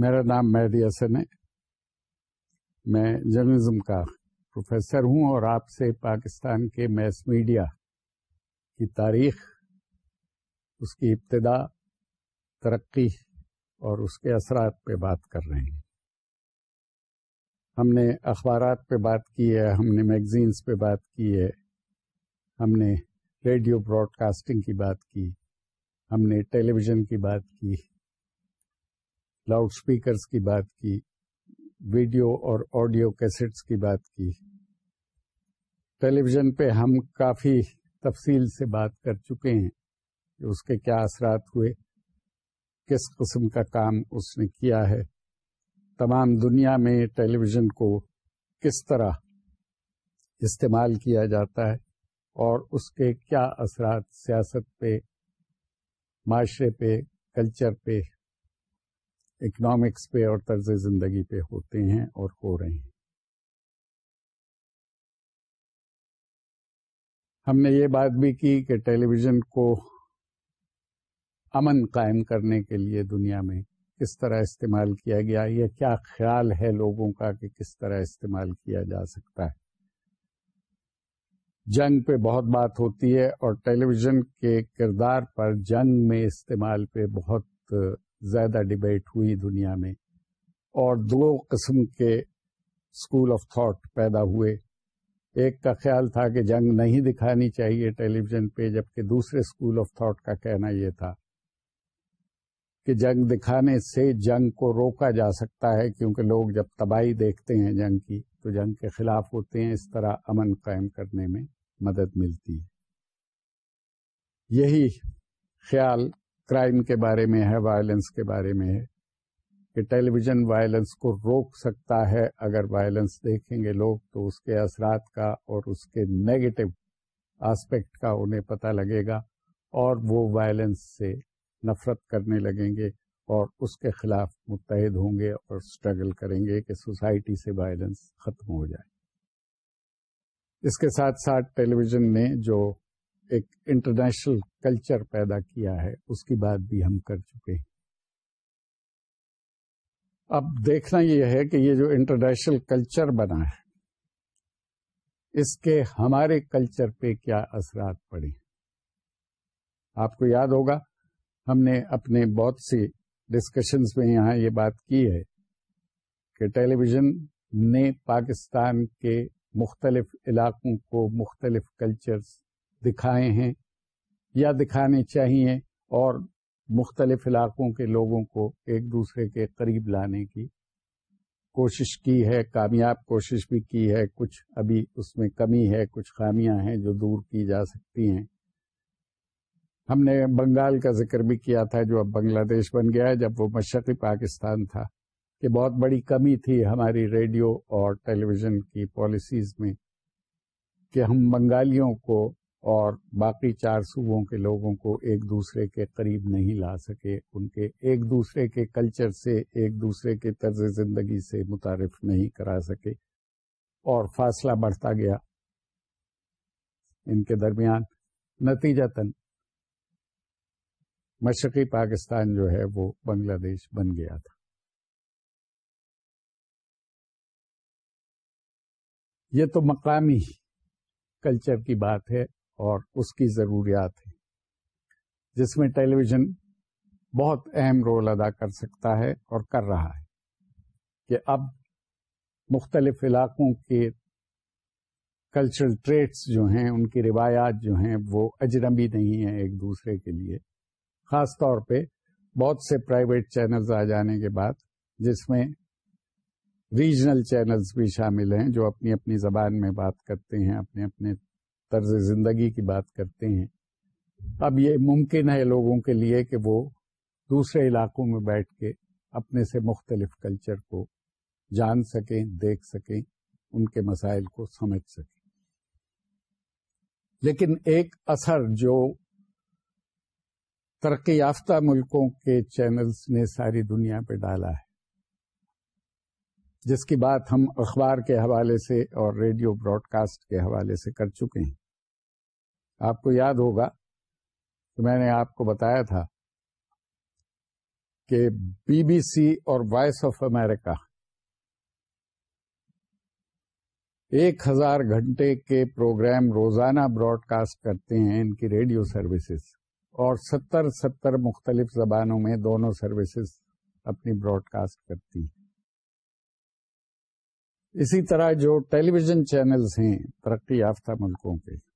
میرا نام مہدی حسن ہے۔ میں جرنلزم کا پروفیسر ہوں اور آپ سے پاکستان کے میس میڈیا کی تاریخ، اس کی ابتدا، ترقی اور اس کے اثرات پہ بات کر رہے ہیں۔ ہم نے اخبارات پہ بات کی ہے، ہم نے میگزینس پہ بات کی ہے، ہم نے ریڈیو براڈ کاسٹنگ کی بات کی، ہم نے ٹیلی ویژن کی بات کی۔ لاؤڈ اسپیکرس کی بات کی، ویڈیو اور آڈیو کیسٹس کی بات کی۔ ٹیلی ویژن پہ ہم کافی تفصیل سے بات کر چکے ہیں کہ اس کے کیا اثرات ہوئے، کس قسم کا کام اس نے کیا ہے۔ تمام دنیا میں ٹیلی ویژن کو کس طرح استعمال کیا جاتا ہے اور اس کے کیا اثرات سیاست پہ، معاشرے پہ، کلچر پہ اکنامکس پہ اور طرز زندگی پہ ہوتے ہیں اور ہو رہے ہیں۔ ہم نے یہ بات بھی کی کہ ٹیلی ویژن کو امن قائم کرنے کے لیے دنیا میں کس طرح استعمال کیا گیا، یہ کیا خیال ہے لوگوں کا کہ کس طرح استعمال کیا جا سکتا ہے۔ جنگ پہ بہت بات ہوتی ہے اور ٹیلی ویژن کے کردار پر جنگ میں استعمال پہ بہت زیادہ ڈبیٹ ہوئی دنیا میں اور دو قسم کے اسکول آف تھاٹ پیدا ہوئے۔ ایک کا خیال تھا کہ جنگ نہیں دکھانی چاہیے ٹیلی ویژن پہ، جبکہ دوسرے اسکول آف تھاٹ کا کہنا یہ تھا کہ جنگ دکھانے سے جنگ کو روکا جا سکتا ہے، کیونکہ لوگ جب تباہی دیکھتے ہیں جنگ کی تو جنگ کے خلاف ہوتے ہیں، اس طرح امن قائم کرنے میں مدد ملتی ہے۔ یہی خیال کرائم کے بارے میں ہے وائلنس کے بارے میں ہے، کہ ٹیلی ویژن وائلنس کو روک سکتا ہے۔ اگر وائلنس دیکھیں گے لوگ تو اس کے اثرات کا اور اس کے نیگیٹو آسپیکٹ کا انہیں پتہ لگے گا اور وہ وائلنس سے نفرت کرنے لگیں گے اور اس کے خلاف متحد ہوں گے اور اسٹرگل کریں گے کہ سوسائٹی سے وائلنس ختم ہو جائے۔ اس کے ساتھ ساتھ ٹیلی ویژن نے جو ایک انٹرنیشنل کلچر پیدا کیا ہے، اس کی بات بھی ہم کر چکے ہیں۔ اب دیکھنا یہ ہے کہ یہ جو انٹرنیشنل کلچر بنا ہے، اس کے ہمارے کلچر پہ کیا اثرات پڑے آپ کو یاد ہوگا، ہم نے اپنے بہت سی ڈسکشنز میں یہاں یہ بات کی ہے کہ ٹیلی ویژن نے پاکستان کے مختلف علاقوں کو مختلف کلچرز دکھائے ہیں یا دکھانے چاہیے اور مختلف علاقوں کے لوگوں کو ایک دوسرے کے قریب لانے کی کوشش کی ہے، کامیاب کوشش بھی کی ہے۔ کچھ ابھی اس میں کمی ہے، کچھ خامیاں ہیں جو دور کی جا سکتی ہیں۔ ہم نے بنگال کا ذکر بھی کیا تھا جو اب بنگلہ دیش بن گیا ہے، جب وہ مشرقی پاکستان تھا کہ بہت بڑی کمی تھی ہماری ریڈیو اور ٹیلی ویژن کی پالیسیز میں کہ ہم بنگالیوں کو اور باقی چار صوبوں کے لوگوں کو ایک دوسرے کے قریب نہیں لا سکے، ان کے ایک دوسرے کے کلچر سے، ایک دوسرے کے طرز زندگی سے متعارف نہیں کرا سکے۔ اور فاصلہ بڑھتا گیا۔ ان کے درمیان نتیجہ تن مشرقی پاکستان جو ہے وہ بنگلہ دیش بن گیا تھا۔ یہ تو مقامی کلچر کی بات ہے۔ اور اس کی ضروریات ہے جس میں ٹیلی ویژن بہت اہم رول ادا کر سکتا ہے اور کر رہا ہے کہ اب مختلف علاقوں کے کلچرل ٹریٹس جو ہیں، ان کی روایات جو ہیں، وہ اجنبی نہیں ہیں ایک دوسرے کے لیے۔ خاص طور پہ بہت سے پرائیویٹ چینلز آ جانے کے بعد، جس میں ریجنل چینلز بھی شامل ہیں جو اپنی اپنی زبان میں بات کرتے ہیں، اپنے اپنے طرز زندگی کی بات کرتے ہیں، اب یہ ممکن ہے لوگوں کے لیے کہ وہ دوسرے علاقوں میں بیٹھ کے اپنے سے مختلف کلچر کو جان سکیں، دیکھ سکیں، ان کے مسائل کو سمجھ سکیں۔ لیکن ایک اثر جو ترقی یافتہ ملکوں کے چینلز نے ساری دنیا پہ ڈالا ہے، جس کی بات ہم اخبار کے حوالے سے اور ریڈیو براڈ کاسٹ کے حوالے سے کر چکے ہیں۔ آپ کو یاد ہوگا کہ میں نے آپ کو بتایا تھا کہ بی بی سی اور وائس آف امریکہ ایک ہزار گھنٹے کے پروگرام روزانہ براڈ کاسٹ کرتے ہیں ان کی ریڈیو سروسز اور ستر ستر مختلف زبانوں میں دونوں سروسز اپنی براڈ کاسٹ کرتی ہیں۔ اسی طرح جو ٹیلی ویژن چینلز ہیں ترقی یافتہ ملکوں کے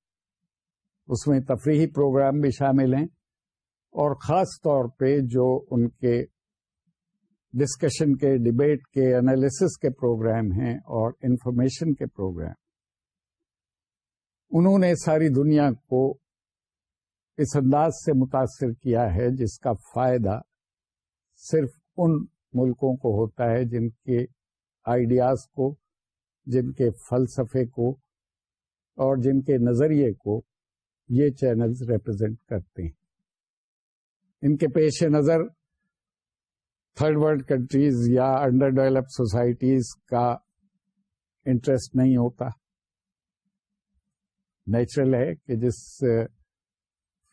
اس میں تفریحی پروگرام بھی شامل ہیں اور خاص طور پہ جو ان کے ڈسکشن کے، ڈبیٹ کے، انالیسس کے پروگرام ہیں اور انفارمیشن کے پروگرام۔ انہوں نے ساری دنیا کو اس انداز سے متاثر کیا ہے جس کا فائدہ صرف ان ملکوں کو ہوتا ہے جن کے آئیڈیاز کو، جن کے فلسفے کو اور جن کے نظریے کو یہ چینلز ریپرزینٹ کرتے ہیں۔ ان کے پیش نظر تھرڈ ورلڈ کنٹریز یا انڈر ڈیولپ سوسائٹیز کا انٹرسٹ نہیں ہوتا۔ نیچرل ہے کہ جس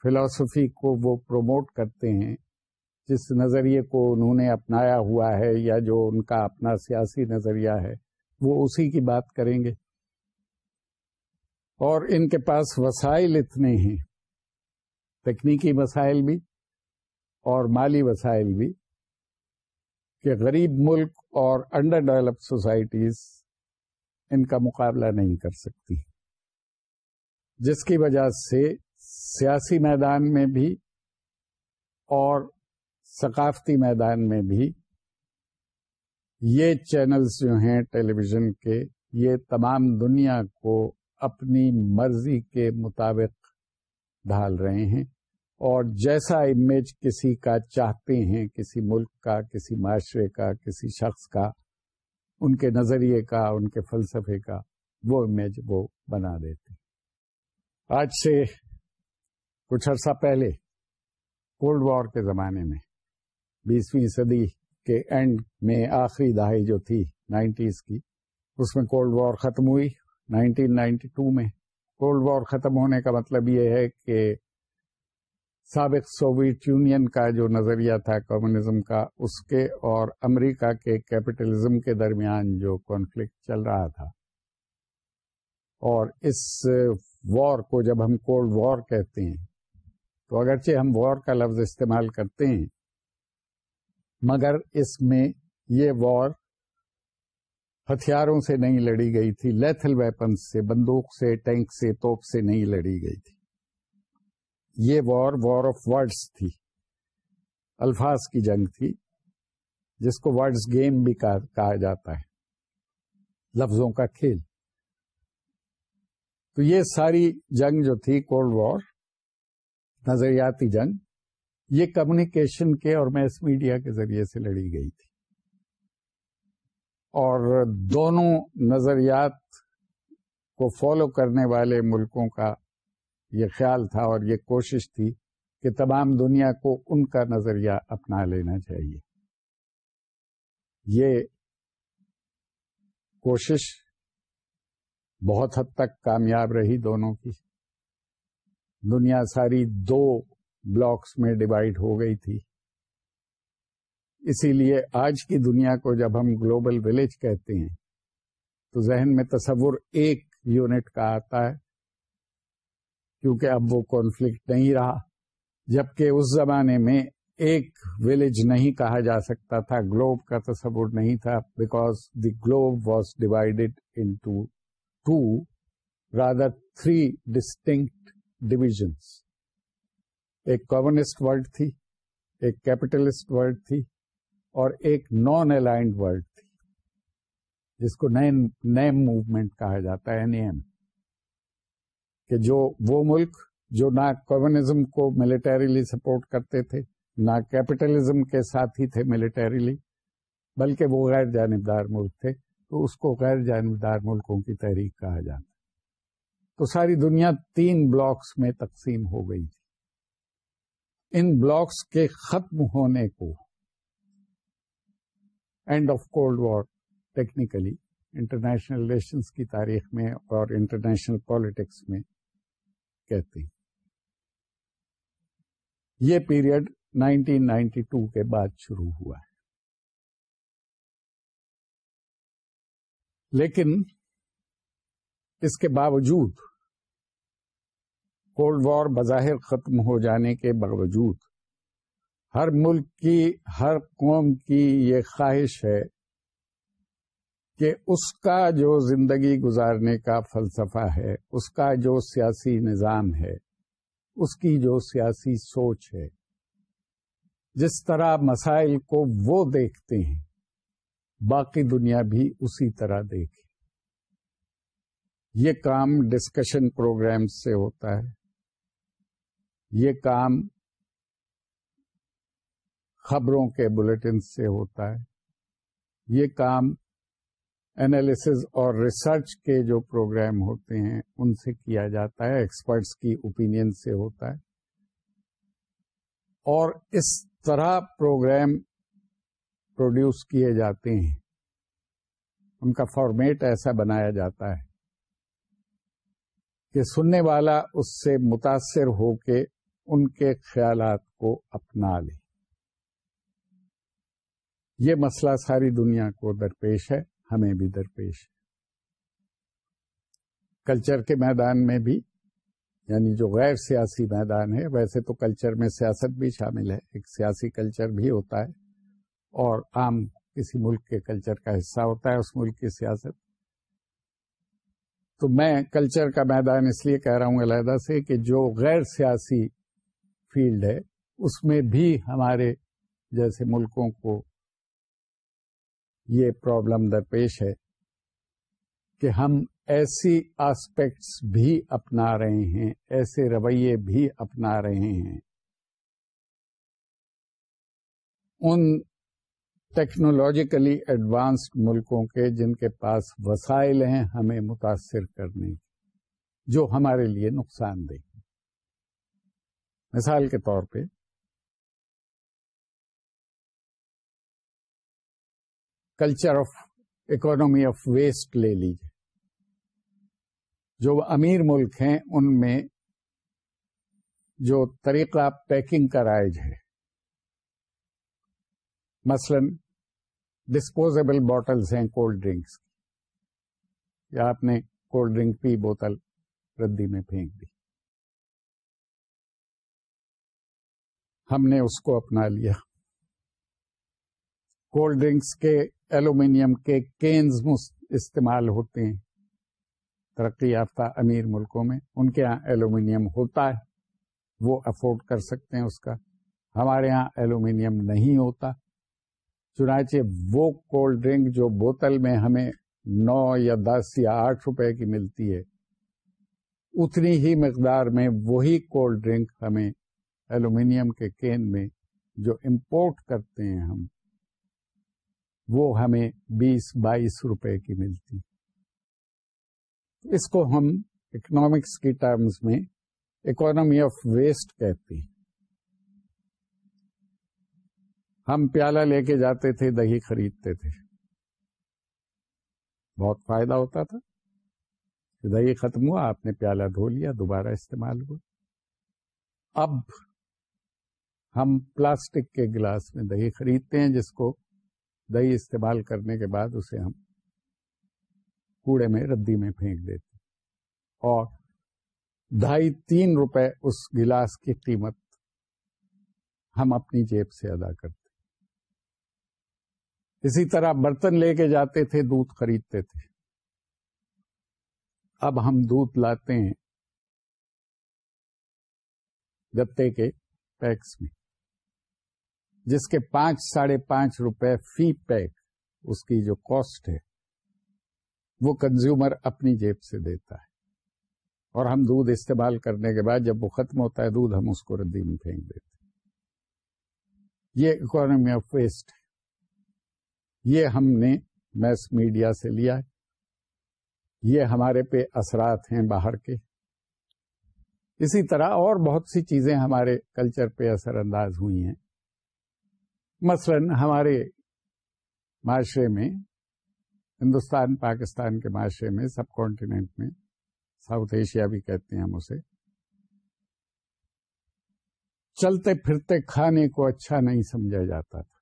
فلاسفی کو وہ پروموٹ کرتے ہیں، جس نظریے کو انہوں نے اپنایا ہوا ہے یا جو ان کا اپنا سیاسی نظریہ ہے، وہ اسی کی بات کریں گے۔ اور ان کے پاس وسائل اتنے ہیں، تکنیکی وسائل بھی اور مالی وسائل بھی، کہ غریب ملک اور انڈر ڈیولپ سوسائٹیز ان کا مقابلہ نہیں کر سکتی۔ جس کی وجہ سے سیاسی میدان میں بھی اور ثقافتی میدان میں بھی یہ چینلز جو ہیں، ٹیلی ویژن کے، یہ تمام دنیا کو اپنی مرضی کے مطابق ڈھال رہے ہیں اور جیسا امیج کسی کا چاہتے ہیں، کسی ملک کا، کسی معاشرے کا، کسی شخص کا، ان کے نظریے کا، ان کے فلسفے کا، وہ امیج وہ بنا دیتے آج سے کچھ عرصہ پہلے، کولڈ وار کے زمانے میں، بیسویں صدی کے اینڈ میں آخری دہائی جو تھی نائنٹیز کی، اس میں کولڈ وار ختم ہوئی۔ نائنٹین نائنٹی ٹو میں کولڈ وار ختم ہونے کا مطلب یہ ہے کہ سابق سوویت یونین کا جو نظریہ تھا کمیونزم کا، اس کے اور امریکہ کے کیپٹلزم کے درمیان جو کانفلکٹ چل رہا تھا۔ اور اس وار کو جب ہم کولڈ وار کہتے ہیں، تو اگرچہ ہم وار کا لفظ استعمال کرتے ہیں، مگر اس میں یہ وار ہتھیاروں سے نہیں لڑی گئی تھی، لیتھل ویپنس سے، بندوق سے، ٹینک سے، توپ سے نہیں لڑی گئی تھی۔ یہ وار وار آف ورڈس تھی۔ الفاظ کی جنگ تھی، جس کو ورڈز گیم بھی کہا جاتا ہے۔ لفظوں کا کھیل۔ تو یہ ساری جنگ جو تھی، کولڈ وار، نظریاتی جنگ، یہ کمیونیکیشن کے اور میس میڈیا کے ذریعے سے لڑی گئی تھی۔ اور دونوں نظریات کو فالو کرنے والے ملکوں کا یہ خیال تھا اور یہ کوشش تھی کہ تمام دنیا کو ان کا نظریہ اپنا لینا چاہیے۔ یہ کوشش بہت حد تک کامیاب رہی دونوں کی۔ دنیا ساری دو بلاکس میں ڈیوائڈ ہو گئی تھی۔ اسی لیے آج کی دنیا کو جب ہم گلوبل ولیج کہتے ہیں، تو ذہن میں تصور ایک یونٹ کا آتا ہے، کیونکہ اب وہ کانفلکٹ نہیں رہا، جبکہ اس زمانے میں ایک ولیج نہیں کہا جا سکتا تھا، گلوب کا تصور نہیں تھا because the globe was divided into two rather three distinct divisions ایک کامسٹ ورلڈ تھی، ایک کیپٹلسٹ ورلڈ تھی اور ایک نان الائنڈ ورلڈ تھی جس کو نیم موومنٹ کہا جاتا ہے نیم کہ جو وہ ملک جو نہ کمیونزم کو ملٹریلی سپورٹ کرتے تھے، نہ کیپٹلزم کے ساتھ ہی تھے ملٹریلی بلکہ وہ غیر جانبدار ملک تھے، تو اس کو غیر جانبدار ملکوں کی تحریک کہا جاتا تو ساری دنیا تین بلاکس میں تقسیم ہو گئی۔ تھی ان بلاکس کے ختم ہونے کو end of cold war technically international relations کی تاریخ میں اور انٹرنیشنل پالیٹکس میں کہتے ہیں۔ یہ پیریڈ نائنٹین نائنٹی ٹو کے بعد شروع ہوا ہے۔ لیکن اس کے باوجود کولڈ وار بظاہر ختم ہو جانے کے باوجود ہر ملک کی، ہر قوم کی یہ خواہش ہے کہ اس کا جو زندگی گزارنے کا فلسفہ ہے، اس کا جو سیاسی نظام ہے، اس کی جو سیاسی سوچ ہے، جس طرح مسائل کو وہ دیکھتے ہیں، باقی دنیا بھی اسی طرح دیکھے۔ یہ کام ڈسکشن پروگرام سے ہوتا ہے۔ یہ کام خبروں کے بلٹن سے ہوتا ہے۔ یہ کام اینالس اور ریسرچ کے جو پروگرام ہوتے ہیں، ان سے کیا جاتا ہے ایکسپرٹس کی اوپینین سے ہوتا ہے۔ اور اس طرح پروگرام پروڈیوس کیے جاتے ہیں۔ ان کا فارمیٹ ایسا بنایا جاتا ہے کہ سننے والا اس سے متاثر ہو کے ان کے خیالات کو اپنا لے۔ یہ مسئلہ ساری دنیا کو درپیش ہے، ہمیں بھی درپیش ہے۔ کلچر کے میدان میں بھی یعنی جو غیر سیاسی میدان ہے، ویسے تو کلچر میں سیاست بھی شامل ہے، ایک سیاسی کلچر بھی ہوتا ہے، اور عام کسی ملک کے کلچر کا حصہ ہوتا ہے، اس ملک کی سیاست۔ تو میں کلچر کا میدان اس لیے کہہ رہا ہوں علیحدہ سے کہ جو غیر سیاسی فیلڈ ہے، اس میں بھی ہمارے جیسے ملکوں کو یہ پرابلم درپیش ہے کہ ہم ایسی آسپیکٹس بھی اپنا رہے ہیں، ایسے رویے بھی اپنا رہے ہیں۔ ان ٹیکنالوجیکلی ایڈوانسڈ ملکوں کے جن کے پاس وسائل ہیں ہمیں متاثر کرنے جو ہمارے لیے نقصان دہ مثال کے طور پہ culture of economy of west لے لیجیے جو امیر ملک ہیں ان میں جو طریقہ پیکنگ کا رائج ہے مثلا ڈسپوزیبل باٹلس ہیں کولڈ ڈرنکس یا آپ نے کولڈ ڈرنک پی بوتل ردی میں پھینک دی ہم نے اس کو اپنا لیا کولڈ ڈرنکس کے ایلومینیم کے کینز استعمال ہوتے ہیں۔ ترقی یافتہ امیر ملکوں میں ان کے یہاں ایلومینیم ہوتا ہے، وہ افورڈ کر سکتے ہیں اس کا۔ ہمارے یہاں ایلومینیم نہیں ہوتا، چنانچہ وہ کولڈ ڈرنک جو بوتل میں ہمیں نو یا دس یا آٹھ روپے کی ملتی ہے، اتنی ہی مقدار میں وہی کولڈ ڈرنک ہمیں ایلومینیم کے کین میں جو امپورٹ کرتے ہیں ہم۔ وہ ہمیں بیس بائیس روپے کی ملتی۔ اس کو ہم اکنامکس کی ٹرمز میں اکانومی آف ویسٹ کہتے ہیں۔ ہم پیالہ لے کے جاتے تھے، دہی خریدتے تھے۔ بہت فائدہ ہوتا تھا۔ دہی ختم ہوا، آپ نے پیالہ دھو لیا، دوبارہ استعمال ہوا۔ اب ہم پلاسٹک کے گلاس میں دہی خریدتے ہیں، جس کو دہی استعمال کرنے کے بعد اسے ہم کوڑے میں، ردی میں پھینک دیتے اور ڈھائی تین روپے اس گلاس کی قیمت ہم اپنی جیب سے ادا کرتے اسی طرح برتن لے کے جاتے تھے، دودھ خریدتے تھے۔ اب ہم دودھ لاتے ہیں گتے کے پیکس میں۔ جس کے پانچ ساڑھے پانچ روپے فی پیک اس کی جو کاسٹ ہے، وہ کنزیومر اپنی جیب سے دیتا ہے۔ اور ہم دودھ استعمال کرنے کے بعد جب وہ ختم ہوتا ہے، دودھ ہم اس کو ردی میں پھینک دیتے یہ اکانومی آف ویسٹ ہے۔ یہ ہم نے میس میڈیا سے لیا ہے۔ یہ ہمارے پہ اثرات ہیں باہر کے۔ اسی طرح اور بہت سی چیزیں ہمارے کلچر پہ اثر انداز ہوئی ہیں۔ مثلا ہمارے معاشرے میں، ہندوستان، پاکستان کے معاشرے میں، سب کانٹیننٹ میں، ساؤتھ ایشیا بھی کہتے ہیں ہم اسے، چلتے پھرتے کھانے کو اچھا نہیں سمجھا جاتا تھا۔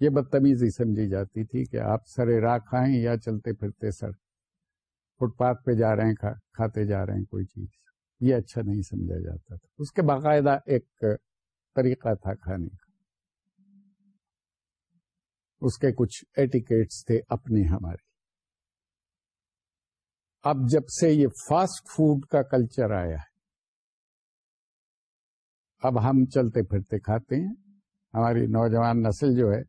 یہ بدتمیزی سمجھی جاتی تھی کہ آپ سرے راہ کھائیں یا چلتے پھرتے سر فٹ پاتھ پہ جا رہے ہیں کھاتے جا رہے ہیں، کوئی چیز۔ یہ اچھا نہیں سمجھا جاتا تھا۔ اس کے باقاعدہ ایک طریقہ تھا کھانے کا۔ اس کے کچھ ایٹیکیٹس تھے اپنے ہمارے۔ اب جب سے یہ فاسٹ فوڈ کا کلچر آیا ہے، اب ہم چلتے پھرتے کھاتے ہیں۔ ہماری نوجوان نسل جو ہے،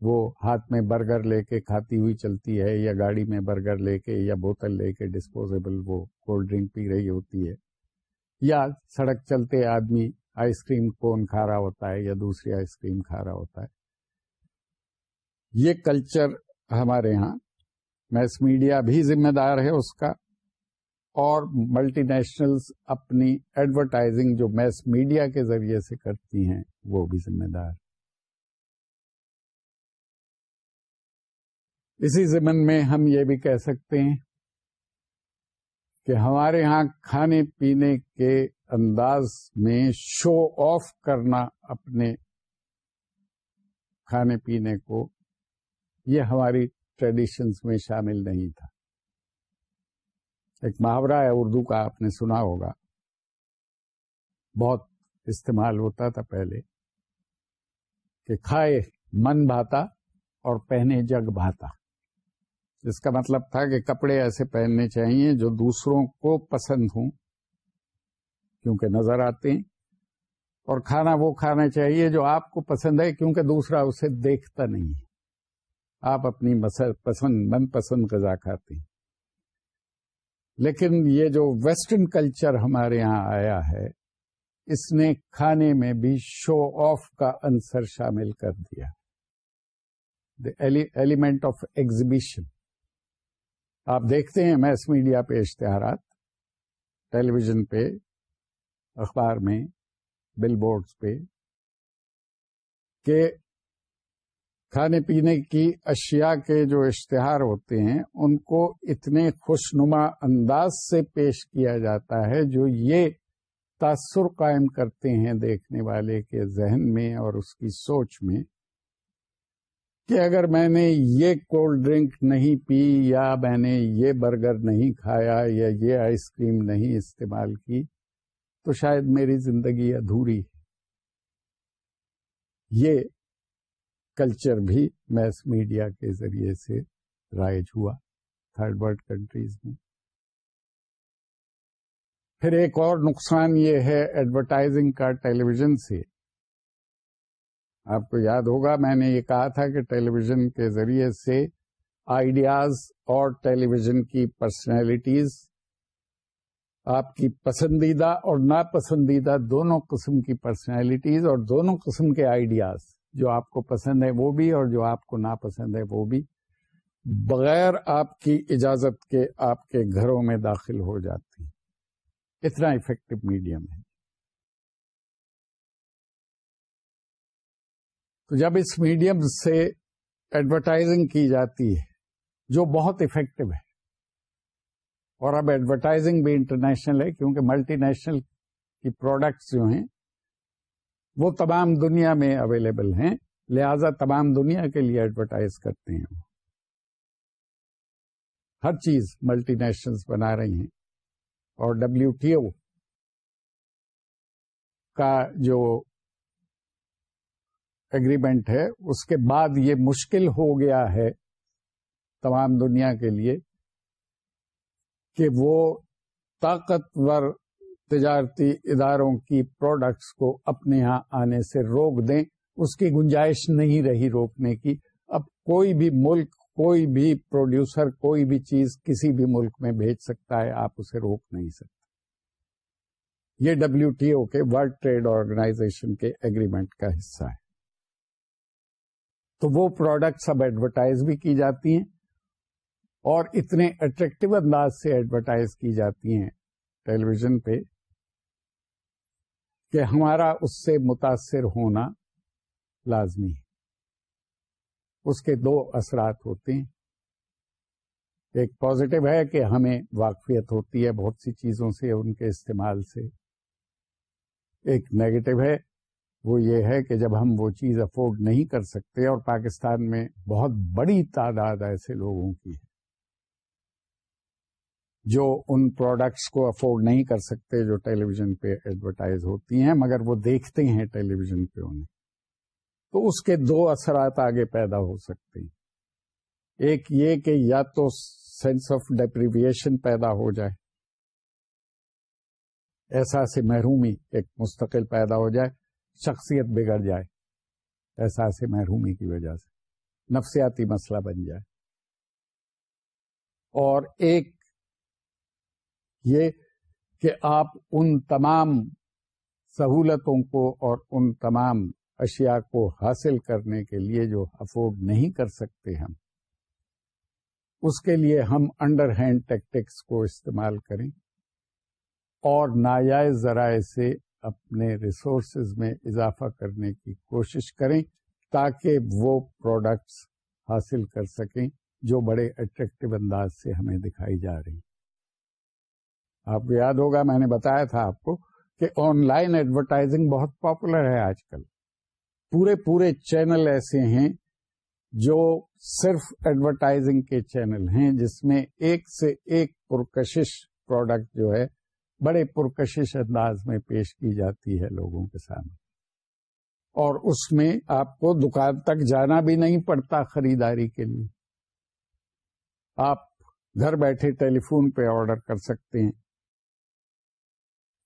وہ ہاتھ میں برگر لے کے کھاتی ہوئی چلتی ہے یا گاڑی میں برگر لے کے یا بوتل لے کے ڈسپوزیبل وہ کولڈ ڈرنک پی رہی ہوتی ہے۔ یا سڑک چلتے آدمی آئس کریم کون کھا رہا ہوتا ہے یا دوسری آئس کریم کھا رہا ہوتا ہے۔ یہ کلچر ہمارے ہاں میس میڈیا بھی ذمہ دار ہے اس کا اور ملٹی نیشنلز اپنی ایڈورٹائزنگ جو میس میڈیا کے ذریعے سے کرتی ہیں وہ بھی ذمہ دار۔ اسی زمن میں ہم یہ بھی کہہ سکتے ہیں کہ ہمارے ہاں کھانے پینے کے انداز میں شو آف کرنا اپنے کھانے پینے کو، یہ ہماری ٹریڈیشنز میں شامل نہیں تھا۔ ایک محاورہ ہے اردو کا، آپ نے سنا ہوگا۔ بہت استعمال ہوتا تھا پہلے کہ کھائے من بھاتا اور پہنے جگ بھاتا۔ جس کا مطلب تھا کہ کپڑے ایسے پہننے چاہیے جو دوسروں کو پسند ہوں، کیونکہ نظر آتے ہیں، اور کھانا وہ کھانا چاہیے جو آپ کو پسند ہے، کیونکہ دوسرا اسے دیکھتا نہیں ہے۔ آپ اپنی پسند من پسند غذا کھاتے ہیں۔ لیکن یہ جو ویسٹرن کلچر ہمارے یہاں آیا ہے، اس نے کھانے میں بھی شو آف کا انصر شامل کر دیا۔ ایلیمنٹ آف ایگزیبیشن آپ دیکھتے ہیں میس میڈیا پہ اشتہارات ٹیلی ویژن پہ، اخبار میں، بل بورڈز پہ، کہ کھانے پینے کی اشیاء کے جو اشتہار ہوتے ہیں، ان کو اتنے خوشنما انداز سے پیش کیا جاتا ہے جو یہ تاثر قائم کرتے ہیں دیکھنے والے کے ذہن میں اور اس کی سوچ میں۔ کہ اگر میں نے یہ کولڈ ڈرنک نہیں پی یا میں نے یہ برگر نہیں کھایا یا یہ آئس کریم نہیں استعمال کی، تو شاید میری زندگی ادھوری ہے۔ یہ کلچر بھی میس میڈیا کے ذریعے سے رائج ہوا تھرڈ ورلڈ کنٹریز میں۔ پھر ایک اور نقصان یہ ہے ایڈورٹائزنگ کا ٹیلی ویژن سے۔ آپ کو یاد ہوگا، میں نے یہ کہا تھا کہ ٹیلی ویژن کے ذریعے سے آئیڈیاز اور ٹیلی ویژن کی پرسنالٹیز آپ کی پسندیدہ اور ناپسندیدہ دونوں قسم کی پرسنالٹیز اور دونوں قسم کے آئیڈیاز جو آپ کو پسند ہے وہ بھی اور جو آپ کو ناپسند ہے وہ بھی، بغیر آپ کی اجازت کے آپ کے گھروں میں داخل ہو جاتی۔ اتنا افیکٹو میڈیم ہے۔ تو جب اس میڈیم سے ایڈورٹائزنگ کی جاتی ہے، جو بہت افیکٹو ہے، اور اب ایڈورٹائزنگ بھی انٹرنیشنل ہے، کیونکہ ملٹی نیشنل کی پروڈکٹس جو ہیں، وہ تمام دنیا میں اویلیبل ہیں، لہذا تمام دنیا کے لیے ایڈورٹائز کرتے ہیں ہر چیز ملٹی نیشنلز بنا رہی ہیں، اور ڈبلو ٹی او کا جو ایگریمنٹ ہے، اس کے بعد یہ مشکل ہو گیا ہے تمام دنیا کے لیے کہ وہ طاقتور تجارتی اداروں کی پروڈکٹس کو اپنے یہاں آنے سے روک دیں۔ اس کی گنجائش نہیں رہی روکنے کی۔ اب کوئی بھی ملک، کوئی بھی پروڈیوسر کوئی بھی چیز کسی بھی ملک میں بھیج سکتا ہے، آپ اسے روک نہیں سکتے۔ یہ ڈبلو ٹی او کے ورلڈ ٹریڈ آرگنائزیشن کے ایگریمنٹ کا حصہ ہے۔ تو وہ پروڈکٹس اب ایڈورٹائز بھی کی جاتی ہیں اور اتنے اٹریکٹو انداز سے ایڈورٹائز کی جاتی ہیں ٹیلی ویژن پہ کہ ہمارا اس سے متاثر ہونا لازمی ہے۔ اس کے دو اثرات ہوتے ہیں۔ ایک پازیٹو ہے کہ ہمیں واقفیت ہوتی ہے بہت سی چیزوں سے، ان کے استعمال سے۔ ایک نیگیٹو ہے وہ یہ ہے کہ جب ہم وہ چیز افورڈ نہیں کر سکتے اور پاکستان میں بہت بڑی تعداد ایسے لوگوں کی ہے جو ان پروڈکٹس کو افورڈ نہیں کر سکتے جو ٹیلی ویژن پہ ایڈورٹائز ہوتی ہیں، مگر وہ دیکھتے ہیں ٹیلی ویژن پہ انہیں۔ تو اس کے دو اثرات آگے پیدا ہو سکتے ہیں۔ ایک یہ کہ یا تو سینس آف ڈیپریویشن پیدا ہو جائے احساس محرومی ایک مستقل پیدا ہو جائے شخصیت بگڑ جائے، احساس محرومی کی وجہ سے، نفسیاتی مسئلہ بن جائے۔ اور ایک یہ کہ آپ ان تمام سہولتوں کو اور ان تمام اشیاء کو حاصل کرنے کے لیے جو افورڈ نہیں کر سکتے ہم، اس کے لیے ہم انڈر ہینڈ ٹیکٹکس کو استعمال کریں اور ناجائز ذرائع سے اپنے ریسورسز میں اضافہ کرنے کی کوشش کریں تاکہ وہ پروڈکٹس حاصل کر سکیں جو بڑے اٹریکٹو انداز سے ہمیں دکھائی جا رہی آپ کو یاد ہوگا، میں نے بتایا تھا آپ کو کہ آن لائن ایڈورٹائزنگ بہت پاپولر ہے آج کل۔ پورے پورے چینل ایسے ہیں جو صرف ایڈورٹائزنگ کے چینل ہیں، جس میں ایک سے ایک پرکشش پروڈکٹ جو ہے بڑے پرکشش انداز میں پیش کی جاتی ہے لوگوں کے سامنے۔ اور اس میں آپ کو دکان تک جانا بھی نہیں پڑتا خریداری کے لیے۔ آپ گھر بیٹھے ٹیلی فون پہ آرڈر کر سکتے ہیں۔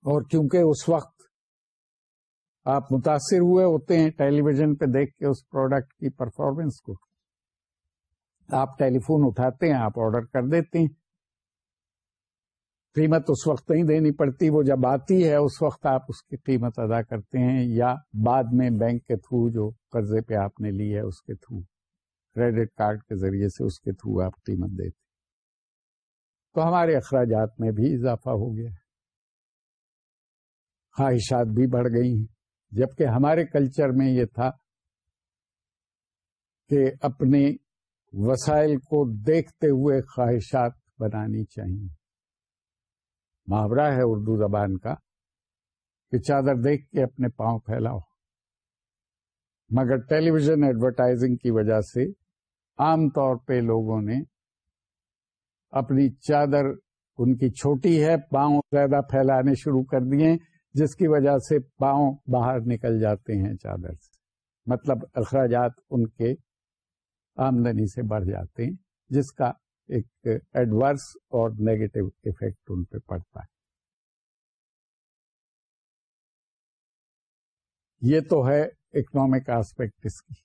اور کیونکہ اس وقت آپ متاثر ہوئے ہوتے ہیں ٹیلی ویژن پہ دیکھ کے اس پروڈکٹ کی پرفارمنس کو، آپ ٹیلی فون اٹھاتے ہیں، آپ آرڈر کر دیتے ہیں۔ قیمت اس وقت نہیں دینی پڑتی، وہ جب آتی ہے، اس وقت آپ اس کی قیمت ادا کرتے ہیں، یا بعد میں بینک کے تھرو جو قرضے پہ آپ نے لی ہے، اس کے تھرو، کریڈٹ کارڈ کے ذریعے سے اس کے تھرو آپ قیمت دیتے تو ہمارے اخراجات میں بھی اضافہ ہو گیا خواہشات بھی بڑھ گئی ہیں۔ جبکہ ہمارے کلچر میں یہ تھا کہ اپنے وسائل کو دیکھتے ہوئے خواہشات بنانی چاہیے۔ محاورہ ہے اردو زبان کا کہ چادر دیکھ کے اپنے پاؤں پھیلاؤ۔ مگر ٹیلی ویژن ایڈورٹائزنگ کی وجہ سے عام طور پہ لوگوں نے اپنی چادر ان کی چھوٹی ہے، پاؤں زیادہ پھیلانے شروع کر دیے، جس کی وجہ سے پاؤں باہر نکل جاتے ہیں چادر سے۔ مطلب اخراجات ان کے آمدنی سے بڑھ جاتے ہیں، جس کا ایک ایڈورس اور نیگیٹو افیکٹ ان پہ پڑتا ہے۔ یہ تو ہے اکنامک آسپیکٹ اس کی۔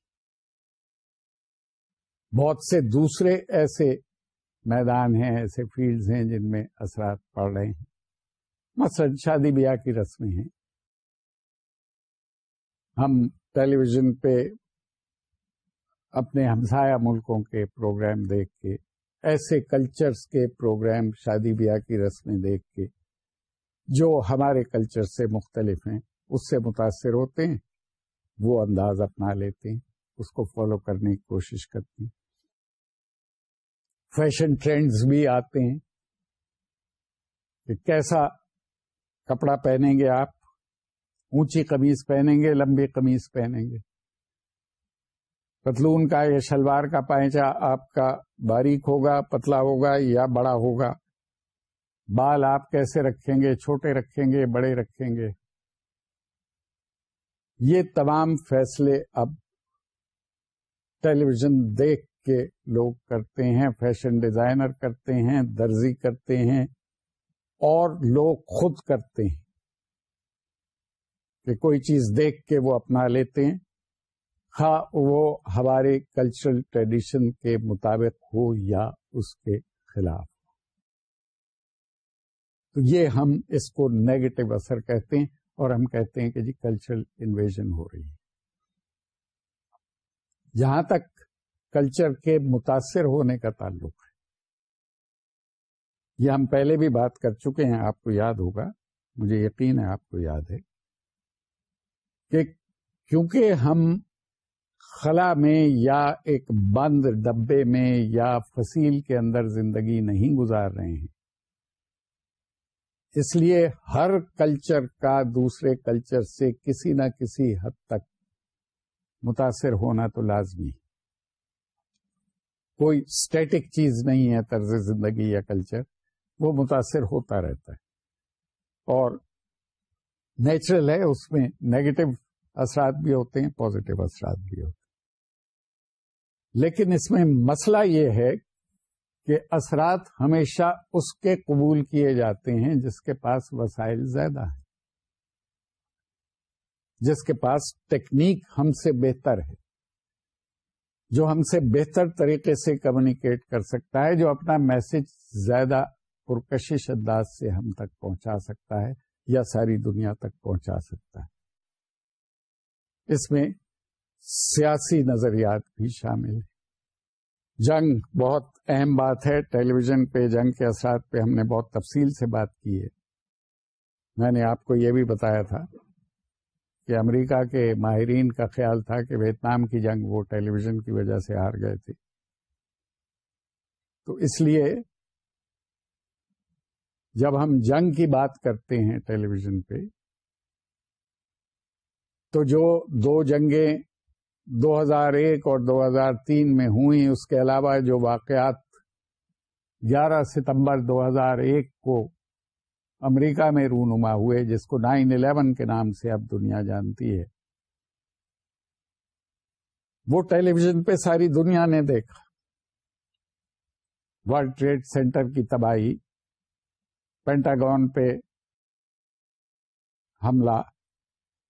بہت سے دوسرے ایسے میدان ہیں، ایسے فیلڈز ہیں جن میں اثرات پڑ رہے ہیں۔ مثلا شادی بیاہ کی رسمیں ہیں۔ ہم ٹیلی ویژن پہ اپنے ہمسایہ ملکوں کے پروگرام دیکھ کے ایسے کلچرز کے پروگرام شادی بیاہ کی رسمیں دیکھ کے جو ہمارے کلچر سے مختلف ہیں، اس سے متاثر ہوتے ہیں، وہ انداز اپنا لیتے ہیں، اس کو فالو کرنے کی کوشش کرتے ہیں۔ فیشن ٹرینڈز بھی آتے ہیں کہ کیسا کپڑا پہنیں گے آپ؟ اونچی قمیض پہنیں گے، لمبی قمیض پہنیں گے۔ پتلون کا یا شلوار کا پائچا آپ کا باریک ہوگا، پتلا ہوگا یا بڑا ہوگا۔ بال آپ کیسے رکھیں گے؟ چھوٹے رکھیں گے، بڑے رکھیں گے؟ یہ تمام فیصلے اب ٹیلی ویژن دیکھ کے لوگ کرتے ہیں، فیشن ڈیزائنر کرتے ہیں، درزی کرتے ہیں اور لوگ خود کرتے ہیں کہ کوئی چیز دیکھ کے وہ اپنا لیتے ہیں۔ ہاں وہ ہمارے کلچرل ٹریڈیشن کے مطابق ہو یا اس کے خلاف تو یہ ہم اس کو نیگیٹو اثر کہتے ہیں اور ہم کہتے ہیں کہ جی کلچرل انویژن ہو رہی ہے۔ جہاں تک کلچر کے متاثر ہونے کا تعلق ہے۔ یہ ہم پہلے بھی بات کر چکے ہیں، آپ کو یاد ہوگا، مجھے یقین ہے آپ کو یاد ہے کہ کیونکہ ہم خلا میں یا ایک بند ڈبے میں یا فصیل کے اندر زندگی نہیں گزار رہے ہیں۔ اس لیے ہر کلچر کا دوسرے کلچر سے کسی نہ کسی حد تک متاثر ہونا تو لازمی کوئی اسٹیٹک چیز نہیں ہے طرز زندگی یا کلچر، وہ متاثر ہوتا رہتا ہے۔ اور نیچرل ہے، اس میں نیگیٹو اثرات بھی ہوتے ہیں پازیٹو اثرات بھی ہوتے ہیں۔ لیکن اس میں مسئلہ یہ ہے کہ اثرات ہمیشہ اس کے قبول کیے جاتے ہیں جس کے پاس وسائل زیادہ ہیں۔ جس کے پاس ٹیکنیک ہم سے بہتر ہے۔ جو ہم سے بہتر طریقے سے کمیونیکیٹ کر سکتا ہے، جو اپنا میسج زیادہ پرکشش انداز سے ہم تک پہنچا سکتا ہے یا ساری دنیا تک پہنچا سکتا ہے۔ اس میں سیاسی نظریات بھی شامل ہیں۔ جنگ بہت اہم بات ہے۔ ٹیلی ویژن پہ، جنگ کے اثرات پہ ہم نے بہت تفصیل سے بات کی ہے۔ میں نے آپ کو یہ بھی بتایا تھا کہ امریکہ کے ماہرین کا خیال تھا کہ ویتنام کی جنگ وہ ٹیلی ویژن کی وجہ سے ہار گئے تھے۔ تو اس لیے جب ہم جنگ کی بات کرتے ہیں ٹیلی ویژن پہ تو جو دو جنگیں دو ہزار ایک اور دو ہزار تین میں ہوئی اس کے علاوہ جو واقعات گیارہ ستمبر دو ہزار ایک کو امریکہ میں رونما ہوئے، جس کو نائن الیون کے نام سے اب دنیا جانتی ہے۔ وہ ٹیلی ویژن پہ ساری دنیا نے دیکھا۔ ورلڈ ٹریڈ سینٹر کی تباہی، پینٹاگون پہ حملہ۔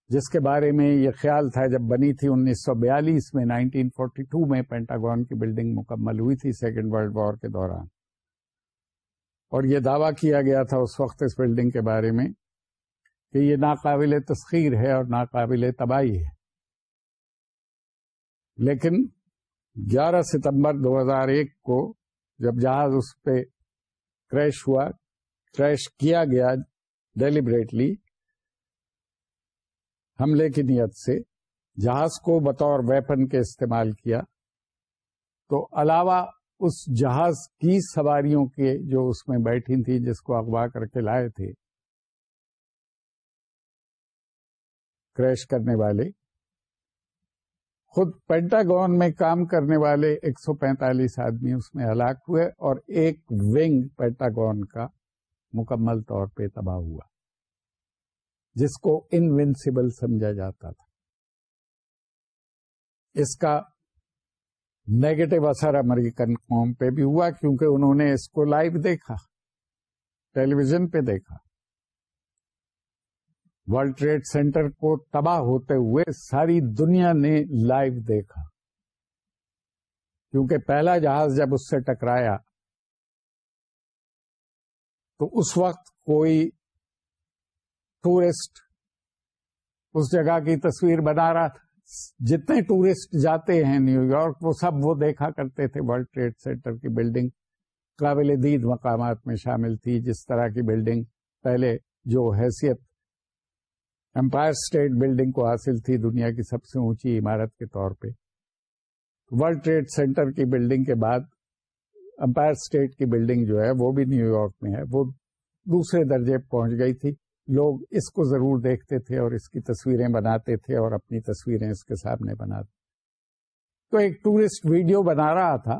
جس کے بارے میں یہ خیال تھا جب بنی تھی انیس سو بیالیس میں، نائنٹین فورٹی ٹو میں پینٹاگون کی بلڈنگ مکمل ہوئی تھی سیکنڈ ورلڈ وار کے دوران۔ اور یہ دعویٰ کیا گیا تھا اس وقت اس بلڈنگ کے بارے میں کہ یہ ناقابل تسخیر ہے اور ناقابل تباہی ہے۔ لیکن گیارہ ستمبر دو ہزار ایک کو جب جہاز اس پہ کریش ہوا، کریش کیا گیا ڈیلیبریٹلی حملے کی نیت سے جہاز کو بطور ویپن کے استعمال کیا۔ تو علاوہ اس جہاز کی سواریوں کے جو اس میں بیٹھی تھی جس کو اغوا کر کے لائے تھے، کریش کرنے والے، خود پینٹاگون میں کام کرنے والے ایک سو پینتالیس آدمی اس میں ہلاک ہوئے اور ایک ونگ پینٹاگون کا مکمل طور پہ تباہ ہوا۔ جس کو انوینسیبل سمجھا جاتا تھا۔ اس کا نیگیٹو اثر امریکن قوم پہ بھی ہوا کیونکہ انہوں نے اس کو لائیو دیکھا ٹیلی ویژن پہ دیکھا۔ ورلڈ ٹریڈ سینٹر کو تباہ ہوتے ہوئے ساری دنیا نے لائیو دیکھا۔ کیونکہ پہلا جہاز جب اس سے ٹکرایا، تو اس وقت کوئی ٹورسٹ اس جگہ کی تصویر بنا رہا تھا۔ جتنے ٹورسٹ جاتے ہیں نیو یارک، وہ سب وہ دیکھا کرتے تھے۔ ورلڈ ٹریڈ سینٹر کی بلڈنگ قابل دید مقامات میں شامل تھی، جس طرح کی بلڈنگ پہلے جو حیثیت امپائر اسٹیٹ بلڈنگ کو حاصل تھی، دنیا کی سب سے اونچی عمارت کے طور پہ۔ ورلڈ ٹریڈ سینٹر کی بلڈنگ کے بعد امپائر اسٹیٹ کی بلڈنگ جو ہے، وہ بھی نیو یارک میں ہے۔ وہ دوسرے درجے پہنچ گئی تھی۔ لوگ اس کو ضرور دیکھتے تھے اور اس کی تصویریں بناتے تھے اور اپنی تصویریں اس کے سامنے بناتے تو ایک ٹورسٹ ویڈیو بنا رہا تھا۔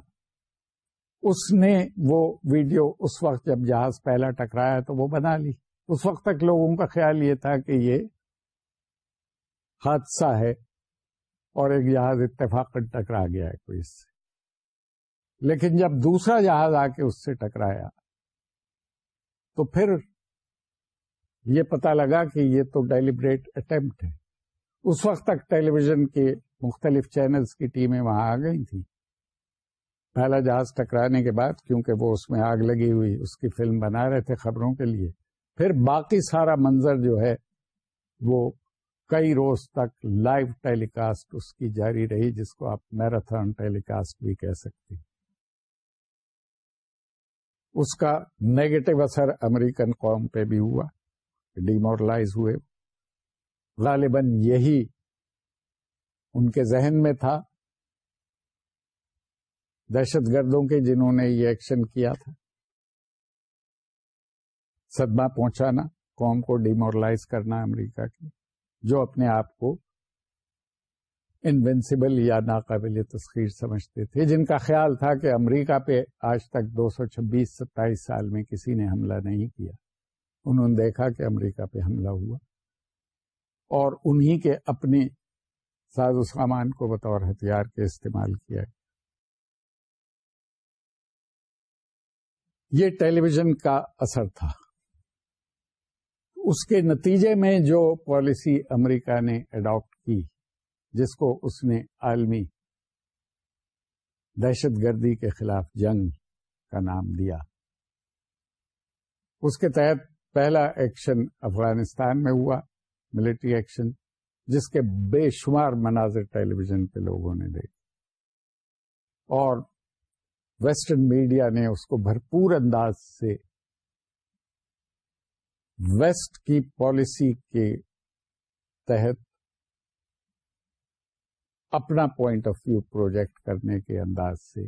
اس نے وہ ویڈیو اس وقت جب جہاز پہلا ٹکرایا تو وہ بنا لی۔ اس وقت تک لوگوں کا خیال یہ تھا کہ یہ حادثہ ہے اور ایک جہاز اتفاق ٹکرا گیا ہے کوئی اس سے۔ لیکن جب دوسرا جہاز آ کے اس سے ٹکرایا تو پھر یہ پتا لگا کہ یہ تو ڈیلیبریٹ اٹمپٹ ہے۔ اس وقت تک ٹیلی ویژن کے مختلف چینلز کی ٹیمیں وہاں آ گئی تھیں۔ پہلا جہاز ٹکرانے کے بعد کیونکہ وہ اس میں آگ لگی ہوئی، اس کی فلم بنا رہے تھے خبروں کے لیے۔ پھر باقی سارا منظر جو ہے، وہ کئی روز تک لائیو ٹیلی کاسٹ اس کی جاری رہی، جس کو آپ میراتھن ٹیلی کاسٹ بھی کہہ سکتے اس کا نیگیٹو اثر امریکن قوم پہ بھی ہوا۔ ڈیمورلائز ہوئے۔ غالباً یہی ان کے ذہن میں تھا، دہشت گردوں کے جنہوں نے یہ ایکشن کیا تھا۔ صدمہ پہنچانا، قوم کو ڈیمورلائز کرنا امریکہ کی، جو اپنے آپ کو انوینسیبل یا ناقابل تسخیر سمجھتے تھے۔ جن کا خیال تھا کہ امریکہ پہ آج تک دو سو چھبیس ستائیس سال میں کسی نے حملہ نہیں کیا۔ انہوں نے دیکھا کہ امریکہ پہ حملہ ہوا اور انہی کے اپنے ساز و سامان کو بطور ہتھیار کے استعمال کیا یہ ٹیلی ویژن کا اثر تھا۔ اس کے نتیجے میں جو پالیسی امریکہ نے اڈاپٹ کی، جس کو اس نے عالمی دہشت گردی کے خلاف جنگ کا نام دیا، اس کے تحت پہلا ایکشن افغانستان میں ہوا، ملٹری ایکشن، جس کے بے شمار مناظر ٹیلی ویژن پہ لوگوں نے دیکھے۔ اور ویسٹرن میڈیا نے اس کو بھرپور انداز سے ویسٹ کی پالیسی کے تحت اپنا پوائنٹ آف ویو پروجیکٹ کرنے کے انداز سے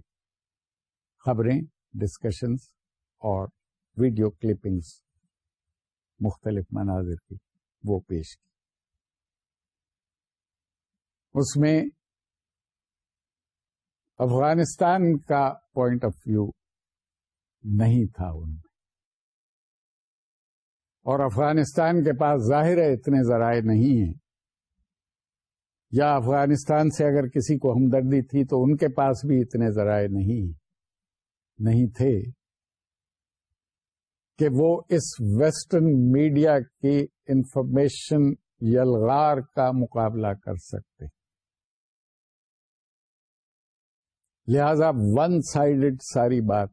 خبریں ڈسکشنز اور ویڈیو کلپنگز مختلف مناظر کی، وہ پیش کی۔ اس میں افغانستان کا پوائنٹ آف ویو نہیں تھا ان میں۔ اور افغانستان کے پاس ظاہر ہے اتنے ذرائع نہیں ہیں۔ یا افغانستان سے اگر کسی کو ہمدردی تھی تو ان کے پاس بھی اتنے ذرائع نہیں نہیں تھے۔ کہ وہ اس ویسٹرن میڈیا کی انفارمیشن یلغار کا مقابلہ کر سکتے لہذا ون سائڈڈ ساری بات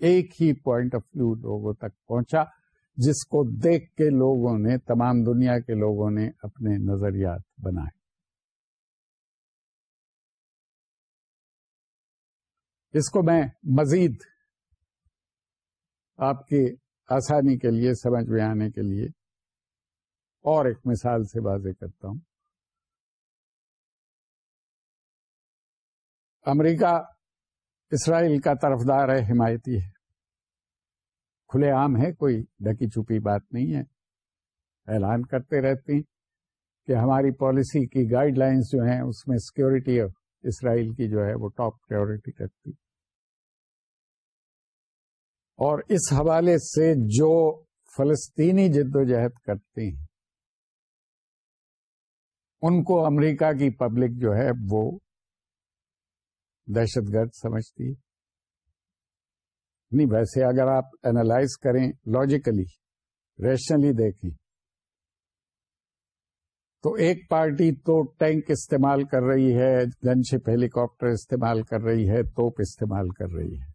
ایک ہی پوائنٹ آف ویو لوگوں تک پہنچا، جس کو دیکھ کے لوگوں نے، تمام دنیا کے لوگوں نے اپنے نظریات بنائے۔ اس کو میں مزید آپ کی آسانی کے لیے، سمجھ میں آنے کے لیے اور ایک مثال سے واضح کرتا ہوں۔ امریکہ اسرائیل کا طرفدار ہے، حمایتی ہے۔ کھلے عام ہے، کوئی ڈھکی چھپی بات نہیں ہے۔ اعلان کرتے رہتے ہیں کہ ہماری پالیسی کی گائیڈ لائنس جو ہیں، اس میں سیکورٹی اسرائیل کی جو ہے، وہ ٹاپ پریورٹی کرتی اور اس حوالے سے جو فلسطینی جد و جہد کرتے ہیں، ان کو امریکہ کی پبلک جو ہے وہ دہشت گرد سمجھتی نہیں، ویسے اگر آپ اینالائز کریں لاجیکلی ریشنلی دیکھیں، تو ایک پارٹی تو ٹینک استعمال کر رہی ہے، گن شپ ہیلی کاپٹر استعمال کر رہی ہے، توپ استعمال کر رہی ہے۔